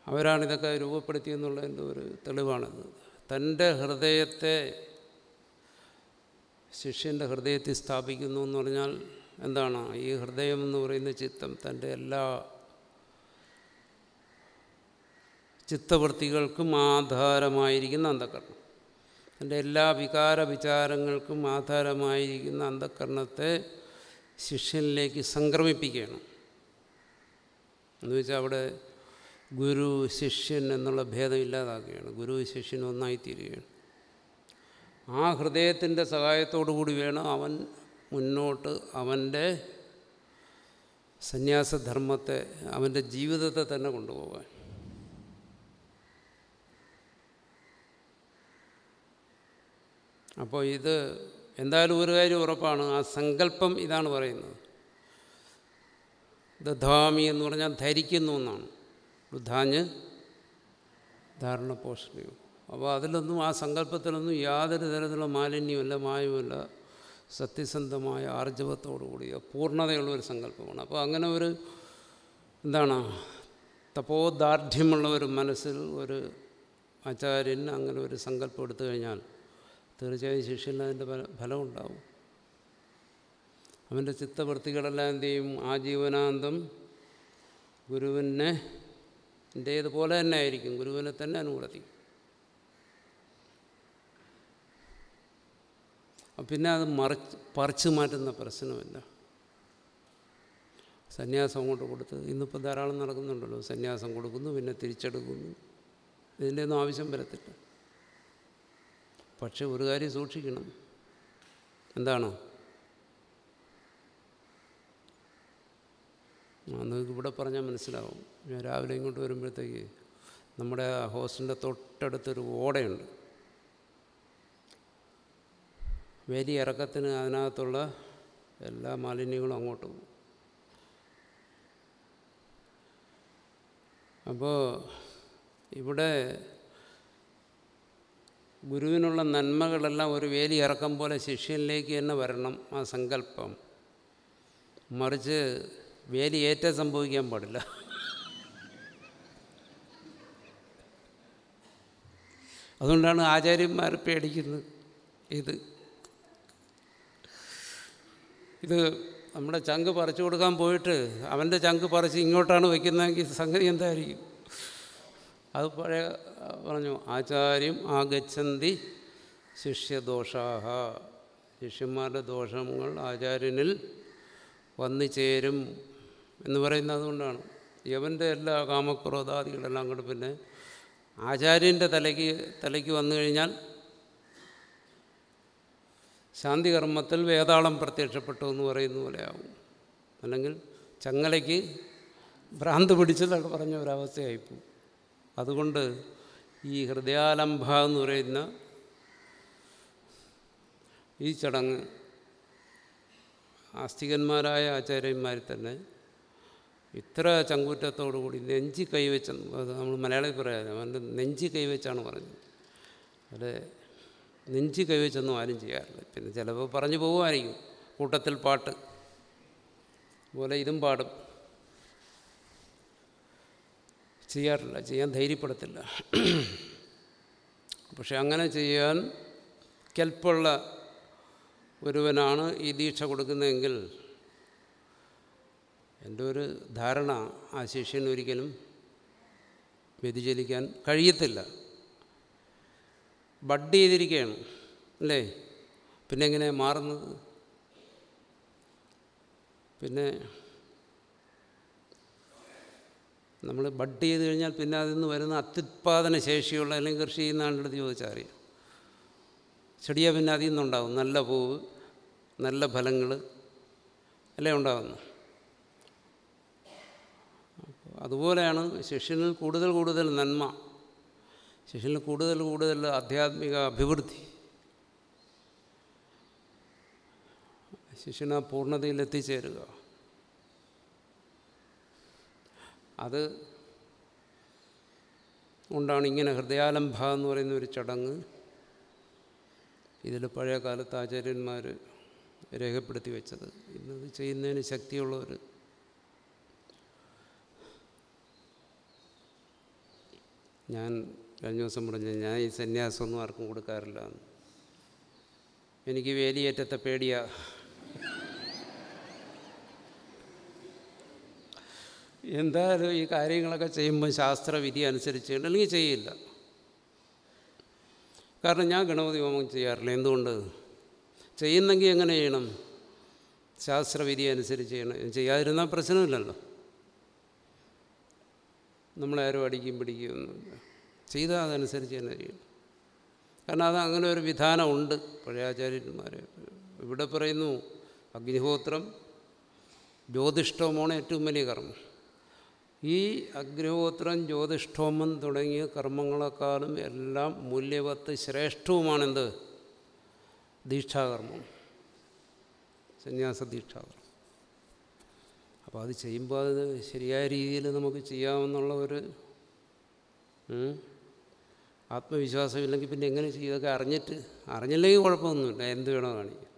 അവരാണിതൊക്കെ രൂപപ്പെടുത്തിയെന്നുള്ളതിന്റെ ഒരു തെളിവാണിത്. തന്റെ ഹൃദയത്തെ ശിഷ്യന്റെ ഹൃദയത്തിൽ സ്ഥാപിക്കുന്നു എന്ന് പറഞ്ഞാൽ എന്താണ്? ഈ ഹൃദയം എന്ന് പറയുന്ന ചിത്തം തന്റെ എല്ലാ ചിത്തവൃത്തികൾക്കും ആധാരമായിരിക്കുന്ന അന്ധകരണം. തന്റെ എല്ലാ വികാര വിചാരങ്ങൾക്കും ആധാരമായിരിക്കുന്ന അന്ധകരണത്തെ ശിഷ്യനിലേക്ക് സംക്രമിപ്പിക്കുകയാണ് എന്നുവെച്ചാൽ അവിടെ ഗുരു ശിഷ്യൻ എന്നുള്ള ഭേദം ഇല്ലാതാക്കുകയാണ് ഗുരു ശിഷ്യൻ ഒന്നായിത്തീരുകയാണ്. ആ ഹൃദയത്തിന്റെ കൂടി വേണം അവൻ മുന്നോട്ട് അവന്റെ സന്യാസധർമ്മത്തെ അവന്റെ ജീവിതത്തെ തന്നെ കൊണ്ടുപോകാൻ. അപ്പോൾ ഇത് എന്തായാലും ഒരു കാര്യം ഉറപ്പാണ്. ആ സങ്കല്പം ഇതാണ് പറയുന്നത്. ദധാമി എന്ന് പറഞ്ഞാൽ ധരിക്കുന്നു എന്നാണ്. ബുദ്ധാഞ്ഞ് ധാരണ പോഷണയും. അപ്പോൾ അതിലൊന്നും ആ സങ്കല്പത്തിലൊന്നും യാതൊരു തരത്തിലുള്ള മാലിന്യമില്ല മായവുമില്ല സത്യസന്ധമായ ആർജവത്തോടുകൂടിയ പൂർണതയുള്ള ഒരു സങ്കല്പമാണ്. അപ്പോൾ അങ്ങനെ ഒരു എന്താണ് തപോദാർഢ്യമുള്ള ഒരു മനസ്സിൽ ഒരു ആചാര്യൻ അങ്ങനെ ഒരു സങ്കല്പം എടുത്തു കഴിഞ്ഞാൽ തീർച്ചയായും ശിഷ്യന് അതിന്റെ ഫലം ഉണ്ടാവും അവന്റെ ചിത്തവൃത്തികളെല്ലാം എന്ത് ചെയ്യും? ആജീവനാന്തം ഗുരുവിനെ എന്റേതുപോലെ തന്നെ ആയിരിക്കും. ഗുരുവിനെ തന്നെ അനുവർത്തിക്കും പിന്നെ അത് മറിച്ച് പറിച്ചു മാറ്റുന്ന പ്രശ്നമില്ല. സന്യാസം അങ്ങോട്ട് കൊടുത്ത് ഇന്നിപ്പോൾ ധാരാളം നടക്കുന്നുണ്ടല്ലോ. സന്യാസം കൊടുക്കുന്നു പിന്നെ തിരിച്ചെടുക്കുന്നു. ഇതിന്റെ ഒന്നും ആവശ്യം വരത്തില്ല. പക്ഷെ ഒരു കാര്യം സൂക്ഷിക്കണം. എന്താണ്? നിങ്ങൾക്ക് ഇവിടെ പറഞ്ഞാൽ മനസ്സിലാവും. ഞാൻ രാവിലെ ഇങ്ങോട്ട് വരുമ്പോഴത്തേക്ക് നമ്മുടെ ഹോസ്റ്റലിന്റെ തൊട്ടടുത്തൊരു ഓടയുണ്ട്. വലിയ ഇറക്കത്തിന് അതിനകത്തുള്ള എല്ലാ മാലിന്യങ്ങളും അങ്ങോട്ട് പോകും. അപ്പോൾ ഇവിടെ ഗുരുവിനുള്ള നന്മകളെല്ലാം ഒരു വേലി ഇറക്കം പോലെ ശിഷ്യനിലേക്ക് തന്നെ വരണം ആ സങ്കല്പം. മറിച്ച് വേലി ഏറ്റ സംഭവിക്കാൻ പാടില്ല. അതുകൊണ്ടാണ് ആചാര്യന്മാർ പേടിക്കുന്നത് ഇത്. ഇത് നമ്മുടെ ചങ്ക് പറിച്ചു കൊടുക്കാൻ പോയിട്ട് അവന്റെ ചങ്ക് പറിച്ച് ഇങ്ങോട്ടാണ് വയ്ക്കുന്നതെങ്കിൽ സംഗതി എന്തായിരിക്കും? അത് പഴയ പറഞ്ഞു ആചാര്യം ആഗച്ഛന്തി ശിഷ്യദോഷാഹ. ശിഷ്യന്മാരുടെ ദോഷങ്ങൾ ആചാര്യനിൽ വന്നു ചേരും എന്ന് പറയുന്നത് അതുകൊണ്ടാണ് യവന്റെ എല്ലാ കാമക്രോധാദികളെല്ലാം അങ്ങോട്ട് പിന്നെ ആചാര്യന്റെ തലയ്ക്ക് തലയ്ക്ക് വന്നു കഴിഞ്ഞാൽ ശാന്തികർമ്മത്തിൽ വേതാളം പ്രത്യക്ഷപ്പെട്ടു എന്ന് പറയുന്ന പോലെയാവും. അല്ലെങ്കിൽ ചങ്ങലയ്ക്ക് ഭ്രാന്ത് പിടിച്ചതൊക്കെ പറഞ്ഞ ഒരവസ്ഥയായിപ്പോൾ അതുകൊണ്ട് ഈ ഹൃദയാലംബ എന്ന് പറയുന്ന ഈ ചടങ്ങ് ആസ്തികന്മാരായ ആചാര്യന്മാരിൽ തന്നെ ഇത്ര ചങ്കൂറ്റത്തോടു കൂടി നെഞ്ചി കൈവച്ചെന്ന് അത് നമ്മൾ മലയാളത്തിൽ പറയാതെ അവന്റെ നെഞ്ചി കൈവച്ചാണ് പറഞ്ഞത്. അത് നെഞ്ചി കൈവച്ചൊന്നും ആരും ചെയ്യാറില്ല. പിന്നെ ചിലപ്പോൾ പറഞ്ഞു പോകുമായിരിക്കും കൂട്ടത്തിൽ പാട്ട് അതുപോലെ ഇതും പാടും. ചെയ്യാറില്ല ചെയ്യാൻ ധൈര്യപ്പെടത്തില്ല. പക്ഷെ അങ്ങനെ ചെയ്യാൻ കെൽപ്പുള്ള ഒരുവനാണ് ഈ ദീക്ഷ കൊടുക്കുന്നതെങ്കിൽ എന്റെ ഒരു ധാരണ ആ ശിഷ്യന് ഒരിക്കലും വ്യതിചലിക്കാൻ കഴിയത്തില്ല. ബഡ് ചെയ്തിരിക്കുകയാണ് അല്ലേ? പിന്നെ എങ്ങനെ മാറുന്നത്? പിന്നെ നമ്മൾ ബഡ് ചെയ്ത് കഴിഞ്ഞാൽ പിന്നെ അതിൽ നിന്ന് വരുന്ന അത്യുത്പാദന ശേഷിയുള്ള അല്ലെങ്കിൽ കൃഷി ചെയ്യുന്ന ആളുടെ അടുത്ത് ചോദിച്ചാൽ അറിയാം. ചെടിയാൽ പിന്നെ അതിൽ നിന്നുണ്ടാവും. നല്ല പൂവ് നല്ല ഫലങ്ങൾ അല്ലേ ഉണ്ടാകുന്നു അതുപോലെയാണ് ശിഷ്യനിൽ കൂടുതൽ കൂടുതൽ നന്മ ശിഷ്യനിൽ കൂടുതൽ കൂടുതൽ ആധ്യാത്മിക അഭിവൃദ്ധി. ശിഷ്യന് ആ പൂർണതയിൽ എത്തിച്ചേരുക. അത് കൊണ്ടാണ് ഇങ്ങനെ ഹൃദയാലംഭ എന്ന് പറയുന്ന ഒരു ചടങ്ങ് ഇതിൽ പഴയ കാലത്ത് ആചാര്യന്മാർ രേഖപ്പെടുത്തി വെച്ചത്. ഇന്നത് ചെയ്യുന്നതിന് ശക്തിയുള്ളവർ. ഞാൻ കഴിഞ്ഞ ദിവസം പറഞ്ഞു ഞാൻ ഈ സന്യാസമൊന്നും ആർക്കും കൊടുക്കാറില്ല. എനിക്ക് വേലിയേറ്റത്തെ പേടിയാ. എന്തായാലും ഈ കാര്യങ്ങളൊക്കെ ചെയ്യുമ്പോൾ ശാസ്ത്രവിധി അനുസരിച്ച് അല്ലെങ്കിൽ ചെയ്യില്ല. കാരണം ഞാൻ ഗണപതി ഹോമം ചെയ്യാറില്ല. എന്തുകൊണ്ട്? ചെയ്യുന്നെങ്കിൽ എങ്ങനെ ചെയ്യണം? ശാസ്ത്രവിധി അനുസരിച്ച് ചെയ്യണം. ചെയ്യാതിരുന്നാൽ പ്രശ്നമില്ലല്ലോ. നമ്മളാരും അടിക്കും പിടിക്കുകയൊന്നുമില്ല ചെയ്താൽ അതനുസരിച്ച് തന്നെ ചെയ്യണം. കാരണം അത് അങ്ങനെ ഒരു വിധാനമുണ്ട് പഴയ ആചാര്യന്മാർ ഇവിടെ പറയുന്നു അഗ്നിഹോത്രം ജ്യോതിഷ്ടവുമാണ് ഏറ്റവും വലിയ കർമ്മം. ഈ അഗ്നിഹോത്രം ജ്യോതിഷ്ഠോമം തുടങ്ങിയ കർമ്മങ്ങളെക്കാളും എല്ലാം മൂല്യവത്ത് ശ്രേഷ്ഠവുമാണെന്ത്? ദീക്ഷാകർമ്മം. സന്യാസ ദീക്ഷാകർമ്മം അപ്പോൾ അത് ചെയ്യുമ്പോൾ അത് ശരിയായ രീതിയിൽ നമുക്ക് ചെയ്യാമെന്നുള്ള ഒരു ആത്മവിശ്വാസം ആത്മവിശ്വാസമില്ലെങ്കിൽ പിന്നെ എങ്ങനെ ചെയ്യുക അറിഞ്ഞിട്ട് അറിഞ്ഞില്ലെങ്കിൽ കുഴപ്പമൊന്നുമില്ല. എന്ത് വേണോ കാണിക്കാം.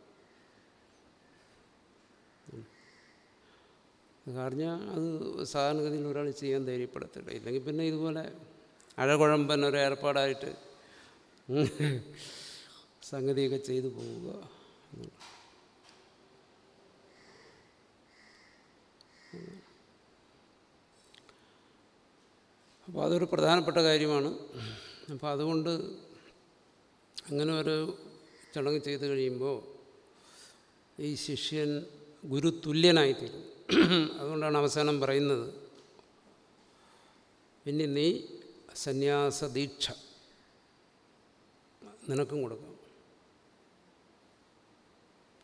അറിഞ്ഞാൽ അത് സാധാരണഗതിയിൽ ഒരാൾ ചെയ്യാൻ ധൈര്യപ്പെടത്തില്ല. ഇല്ലെങ്കിൽ പിന്നെ ഇതുപോലെ അഴകുഴമ്പൻ ഒരു ഏർപ്പാടായിട്ട് സംഗതിയൊക്കെ ചെയ്തു പോവുക അപ്പോൾ അതൊരു പ്രധാനപ്പെട്ട കാര്യമാണ്. അപ്പോൾ അതുകൊണ്ട് അങ്ങനെ ഒരു ചടങ്ങ് ചെയ്ത് കഴിയുമ്പോൾ ഈ ശിഷ്യൻ ഗുരു തുല്യനായിത്തീരും അതുകൊണ്ടാണ് അവസാനം പറയുന്നത് പിന്നെ നീ സന്യാസദീക്ഷ നിനക്കും കൊടുക്കും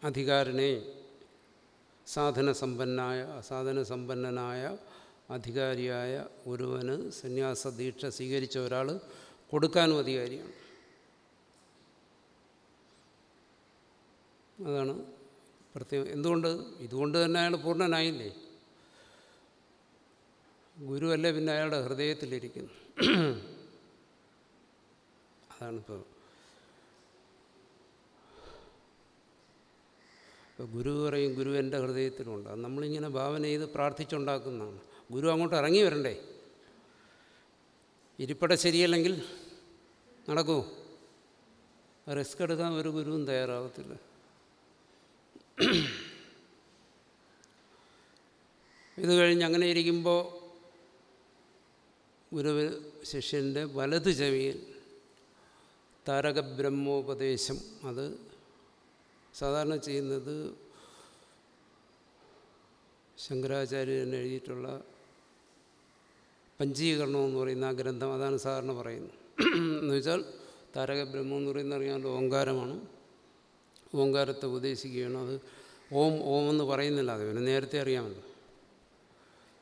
അധികാരനെ സാധനസമ്പന്നായ സാധനസമ്പന്നനായ സാധന സമ്പന്നനായ അധികാരിയായ ഒരുവന് സന്യാസദീക്ഷ സ്വീകരിച്ച ഒരാൾ കൊടുക്കാനും അധികാരിയാണ്. അതാണ് പ്രത്യേകം എന്തുകൊണ്ട്? ഇതുകൊണ്ട് തന്നെ അയാൾ പൂർണനായില്ലേ? ഗുരുവല്ലേ പിന്നെ അയാളുടെ ഹൃദയത്തിലിരിക്കുന്നു. അതാണിപ്പോൾ ഇപ്പോൾ ഗുരു പറയും ഗുരു എന്റെ ഹൃദയത്തിലുണ്ട്. അത് നമ്മളിങ്ങനെ ഭാവന ചെയ്ത് പ്രാർത്ഥിച്ചുണ്ടാക്കുന്നതാണ്. ഗുരു അങ്ങോട്ട് ഇറങ്ങി വരണ്ടേ? ഇരിപ്പട ശരിയല്ലെങ്കിൽ നടക്കൂ. റിസ്ക് എടുക്കാൻ ഒരു ഗുരുവും തയ്യാറാകത്തില്ല ഇത് കഴിഞ്ഞ് അങ്ങനെ ഇരിക്കുമ്പോൾ ഗുരുവിൽ ശിഷ്യന്റെ വലത് ചെവിയിൽ താരകബ്രഹ്മോപദേശം. അത് സാധാരണ ചെയ്യുന്നത് ശങ്കരാചാര്യൻ എഴുതിയിട്ടുള്ള പഞ്ചീകരണം എന്ന് പറയുന്ന ആ ഗ്രന്ഥം അതാണ് സാധാരണ പറയുന്നത്. എന്ന് വെച്ചാൽ താരകബ്രഹ്മം എന്ന് പറയുന്നത് അറിയാമല്ലോ ഓങ്കാരമാണ്. ഓങ്കാരത്തെ ഉപദേശിക്കുകയാണ്. അത് ഓം ഓം എന്ന് പറയുന്നില്ല. അത് പിന്നെ നേരത്തെ അറിയാമല്ലോ.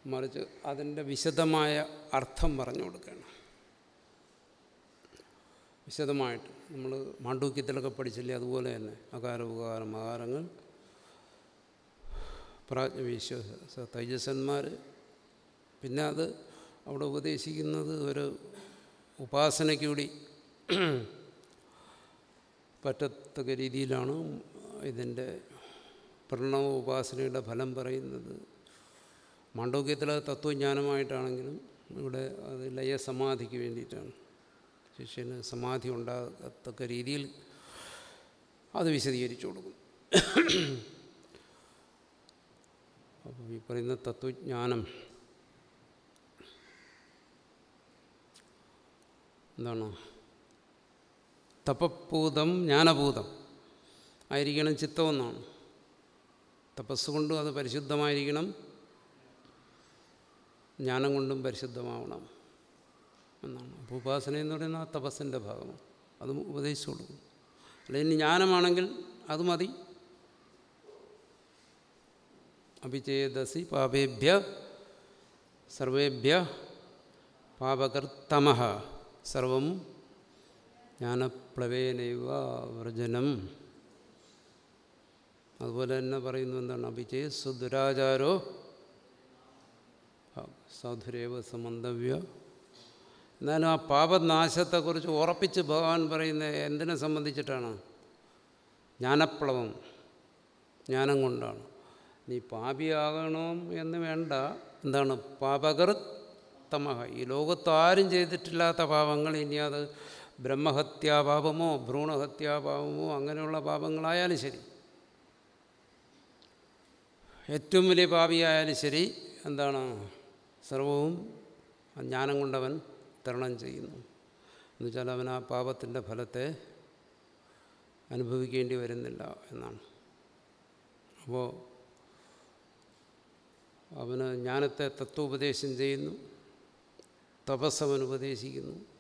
മറിച്ച് അതിന്റെ വിശദമായ അർത്ഥം പറഞ്ഞു കൊടുക്കുകയാണ്. വിശദമായിട്ട് നമ്മൾ മാണ്ഡൂക്യത്തിലൊക്കെ പഠിച്ചില്ലേ? അതുപോലെ തന്നെ അകാര ഉപകാരം അകാരങ്ങൾ പ്രാജ്ഞവിശ്വാസ തൈജസന്മാർ പിന്നെ അത് അവിടെ ഉപദേശിക്കുന്നത് ഒരു ഉപാസനയ്ക്ക് കൂടി പറ്റത്തക്ക രീതിയിലാണ് ഇതിന്റെ പ്രണവ ഉപാസനയുടെ ഫലം പറയുന്നത്. മാണ്ഡവ്യത്തിലെ തത്വജ്ഞാനമായിട്ടാണെങ്കിലും ഇവിടെ അത് ലയസമാധിക്ക് വേണ്ടിയിട്ടാണ്. ശിഷ്യന് സമാധി ഉണ്ടാകത്തക്ക രീതിയിൽ അത് വിശദീകരിച്ചു കൊടുക്കും. അപ്പോൾ ഈ പറയുന്ന തത്വജ്ഞാനം എന്താണ്? തപപ്പൂതം ജ്ഞാനഭൂതം ആയിരിക്കണം ചിത്തമെന്നാണ്. തപസ്സുകൊണ്ടും അത് പരിശുദ്ധമായിരിക്കണം. ജ്ഞാനം കൊണ്ടും പരിശുദ്ധമാവണം എന്നാണ്. അപ്പോൾ ഉപാസന എന്ന് പറയുന്ന ആ തപസ്സിന്റെ ഭാഗമാണ്. അത് ഉപദേശിച്ചു കൊടുക്കും. അല്ല ഇനി ജ്ഞാനമാണെങ്കിൽ അത് മതി. അഭിചേതസി പാപേഭ്യ സർവേഭ്യ പാപകർത്തമ സർവം ജ്ഞാനപ്ലവേനൈവ വ്രജനം അതുപോലെ തന്നെ പറയുന്നു എന്താണ്? അഭിജയ് സുദുരാചാരോ? സാധുരേവ സമന്തവ്യ. എന്നാലും ആ പാപനാശത്തെക്കുറിച്ച് ഉറപ്പിച്ച് ഭഗവാൻ പറയുന്നത് എന്തിനെ സംബന്ധിച്ചിട്ടാണ്? ജ്ഞാനപ്ലവം ജ്ഞാനം കൊണ്ടാണ്. നീ പാപിയാകണോ എന്ന് വേണ്ട. എന്താണ്? പാപകൃത്തമഹ. തമഹ ഈ ലോകത്ത് ആരും ചെയ്തിട്ടില്ലാത്ത പാപങ്ങൾ ഇനി അത് ബ്രഹ്മഹത്യാപാപമോ ഭ്രൂണഹത്യാപാപമോ അങ്ങനെയുള്ള പാപങ്ങളായാലും ശരി. ഏറ്റവും വലിയ പാപിയായാലും ശരി എന്താണ്? സർവവും ജ്ഞാനം കൊണ്ടവൻ തരണം ചെയ്യുന്നു. എന്നുവെച്ചാൽ അവൻ ആ പാപത്തിന്റെ ഫലത്തെ അനുഭവിക്കേണ്ടി വരുന്നില്ല എന്നാണ്. അപ്പോൾ അവന് ജ്ഞാനത്തെ തത്വോപദേശം ചെയ്യുന്നു തപസ്സവൻ ഉപദേശിക്കുന്നു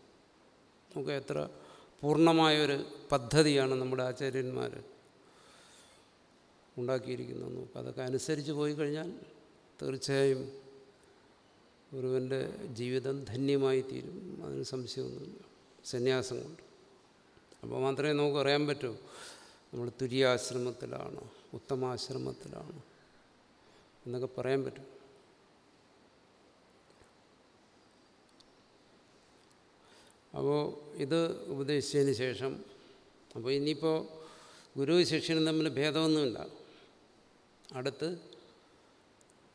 നമുക്ക് എത്ര പൂർണമായൊരു പദ്ധതിയാണ് നമ്മുടെ ആചാര്യന്മാർ ഉണ്ടാക്കിയിരിക്കുന്നത്. നോക്കുക അതൊക്കെ അനുസരിച്ച് പോയി കഴിഞ്ഞാൽ തീർച്ചയായും ഒരുവന്റെ ജീവിതം ധന്യമായി തീരും. അതിന് സംശയമൊന്നുമില്ല. സന്യാസം കൊണ്ട്. അപ്പോൾ മാത്രമേ നമുക്ക് അറിയാൻ പറ്റൂ. നമ്മൾ തുര്യാശ്രമത്തിലാണ് ഉത്തമാശ്രമത്തിലാണ് എന്നൊക്കെ പറയാൻ പറ്റും. അപ്പോൾ ഇത് ഉപദേശിച്ചതിന് ശേഷം അപ്പോൾ ഇനിയിപ്പോൾ ഗുരു ശിഷ്യനും തമ്മിൽ ഭേദമൊന്നുമില്ല. അടുത്ത്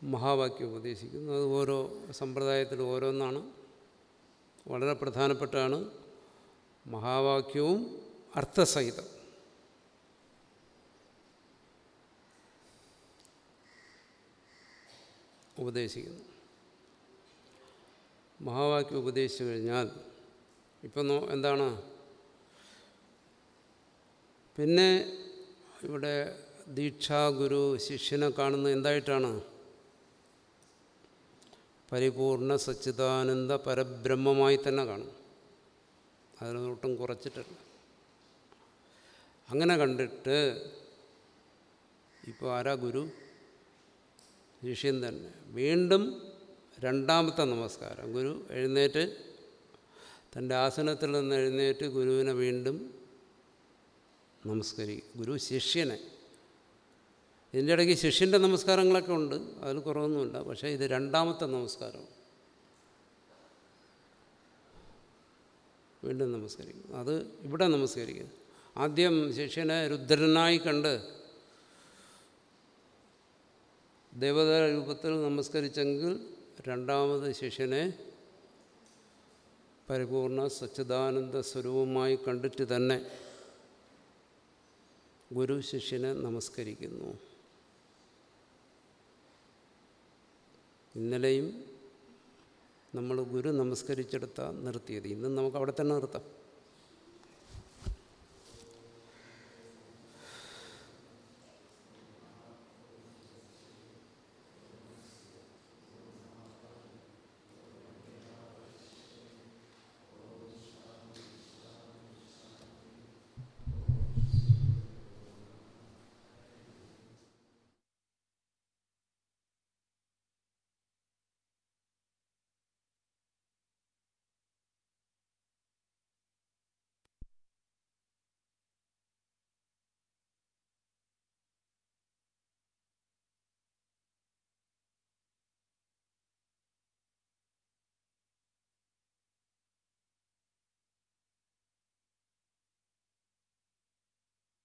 മഹാവാക്യം ഉപദേശിക്കുന്നു. അത് ഓരോ സമ്പ്രദായത്തിൽ ഓരോന്നാണ്. വളരെ പ്രധാനപ്പെട്ടാണ് മഹാവാക്യവും അർത്ഥസഹിതം. ഉപദേശിക്കുന്നു. മഹാവാക്യം ഉപദേശിച്ചു കഴിഞ്ഞാൽ ഇപ്പം എന്താണ്? പിന്നെ ഇവിടെ ദീക്ഷാഗുരു ശിഷ്യനെ കാണുന്നത് എന്തായിട്ടാണ്? പരിപൂർണ സച്ചിദാനന്ദ പരബ്രഹ്മമായി തന്നെ കാണും. അതിനൊട്ടും കുറച്ചിട്ടില്ല. അങ്ങനെ കണ്ടിട്ട് ഇപ്പോൾ ആരാ ഗുരു? ശിഷ്യൻ തന്നെ. വീണ്ടും രണ്ടാമത്തെ നമസ്കാരം. ഗുരു എഴുന്നേറ്റ് തന്റെ ആസനത്തിൽ നിന്ന് എഴുന്നേറ്റ് ഗുരുവിനെ വീണ്ടും നമസ്കരിക്കും ഗുരു ശിഷ്യനെ. ഇതിന്റെ ഇടയ്ക്ക് ശിഷ്യന്റെ നമസ്കാരങ്ങളൊക്കെ ഉണ്ട് അതിൽ കുറവൊന്നുമില്ല പക്ഷേ ഇത് രണ്ടാമത്തെ നമസ്കാരം. വീണ്ടും നമസ്കരിക്കും അത് ഇവിടെ നമസ്കരിക്കുന്നു. ആദ്യം ശിഷ്യനെ രുദ്രനായി കണ്ട് ദേവതാ രൂപത്തിൽ നമസ്കരിച്ചെങ്കിൽ രണ്ടാമത് ശിഷ്യനെ പരിപൂർണ സച്ചിദാനന്ദ സ്വരൂപമായി കണ്ടിട്ട് തന്നെ ഗുരു ശിഷ്യനെ നമസ്കരിക്കുന്നു. ഇന്നലെയും നമ്മൾ ഗുരു നമസ്കരിച്ചെടുത്ത നിർത്തിയത്. ഇന്നും നമുക്ക് അവിടെ തന്നെ നിർത്താം.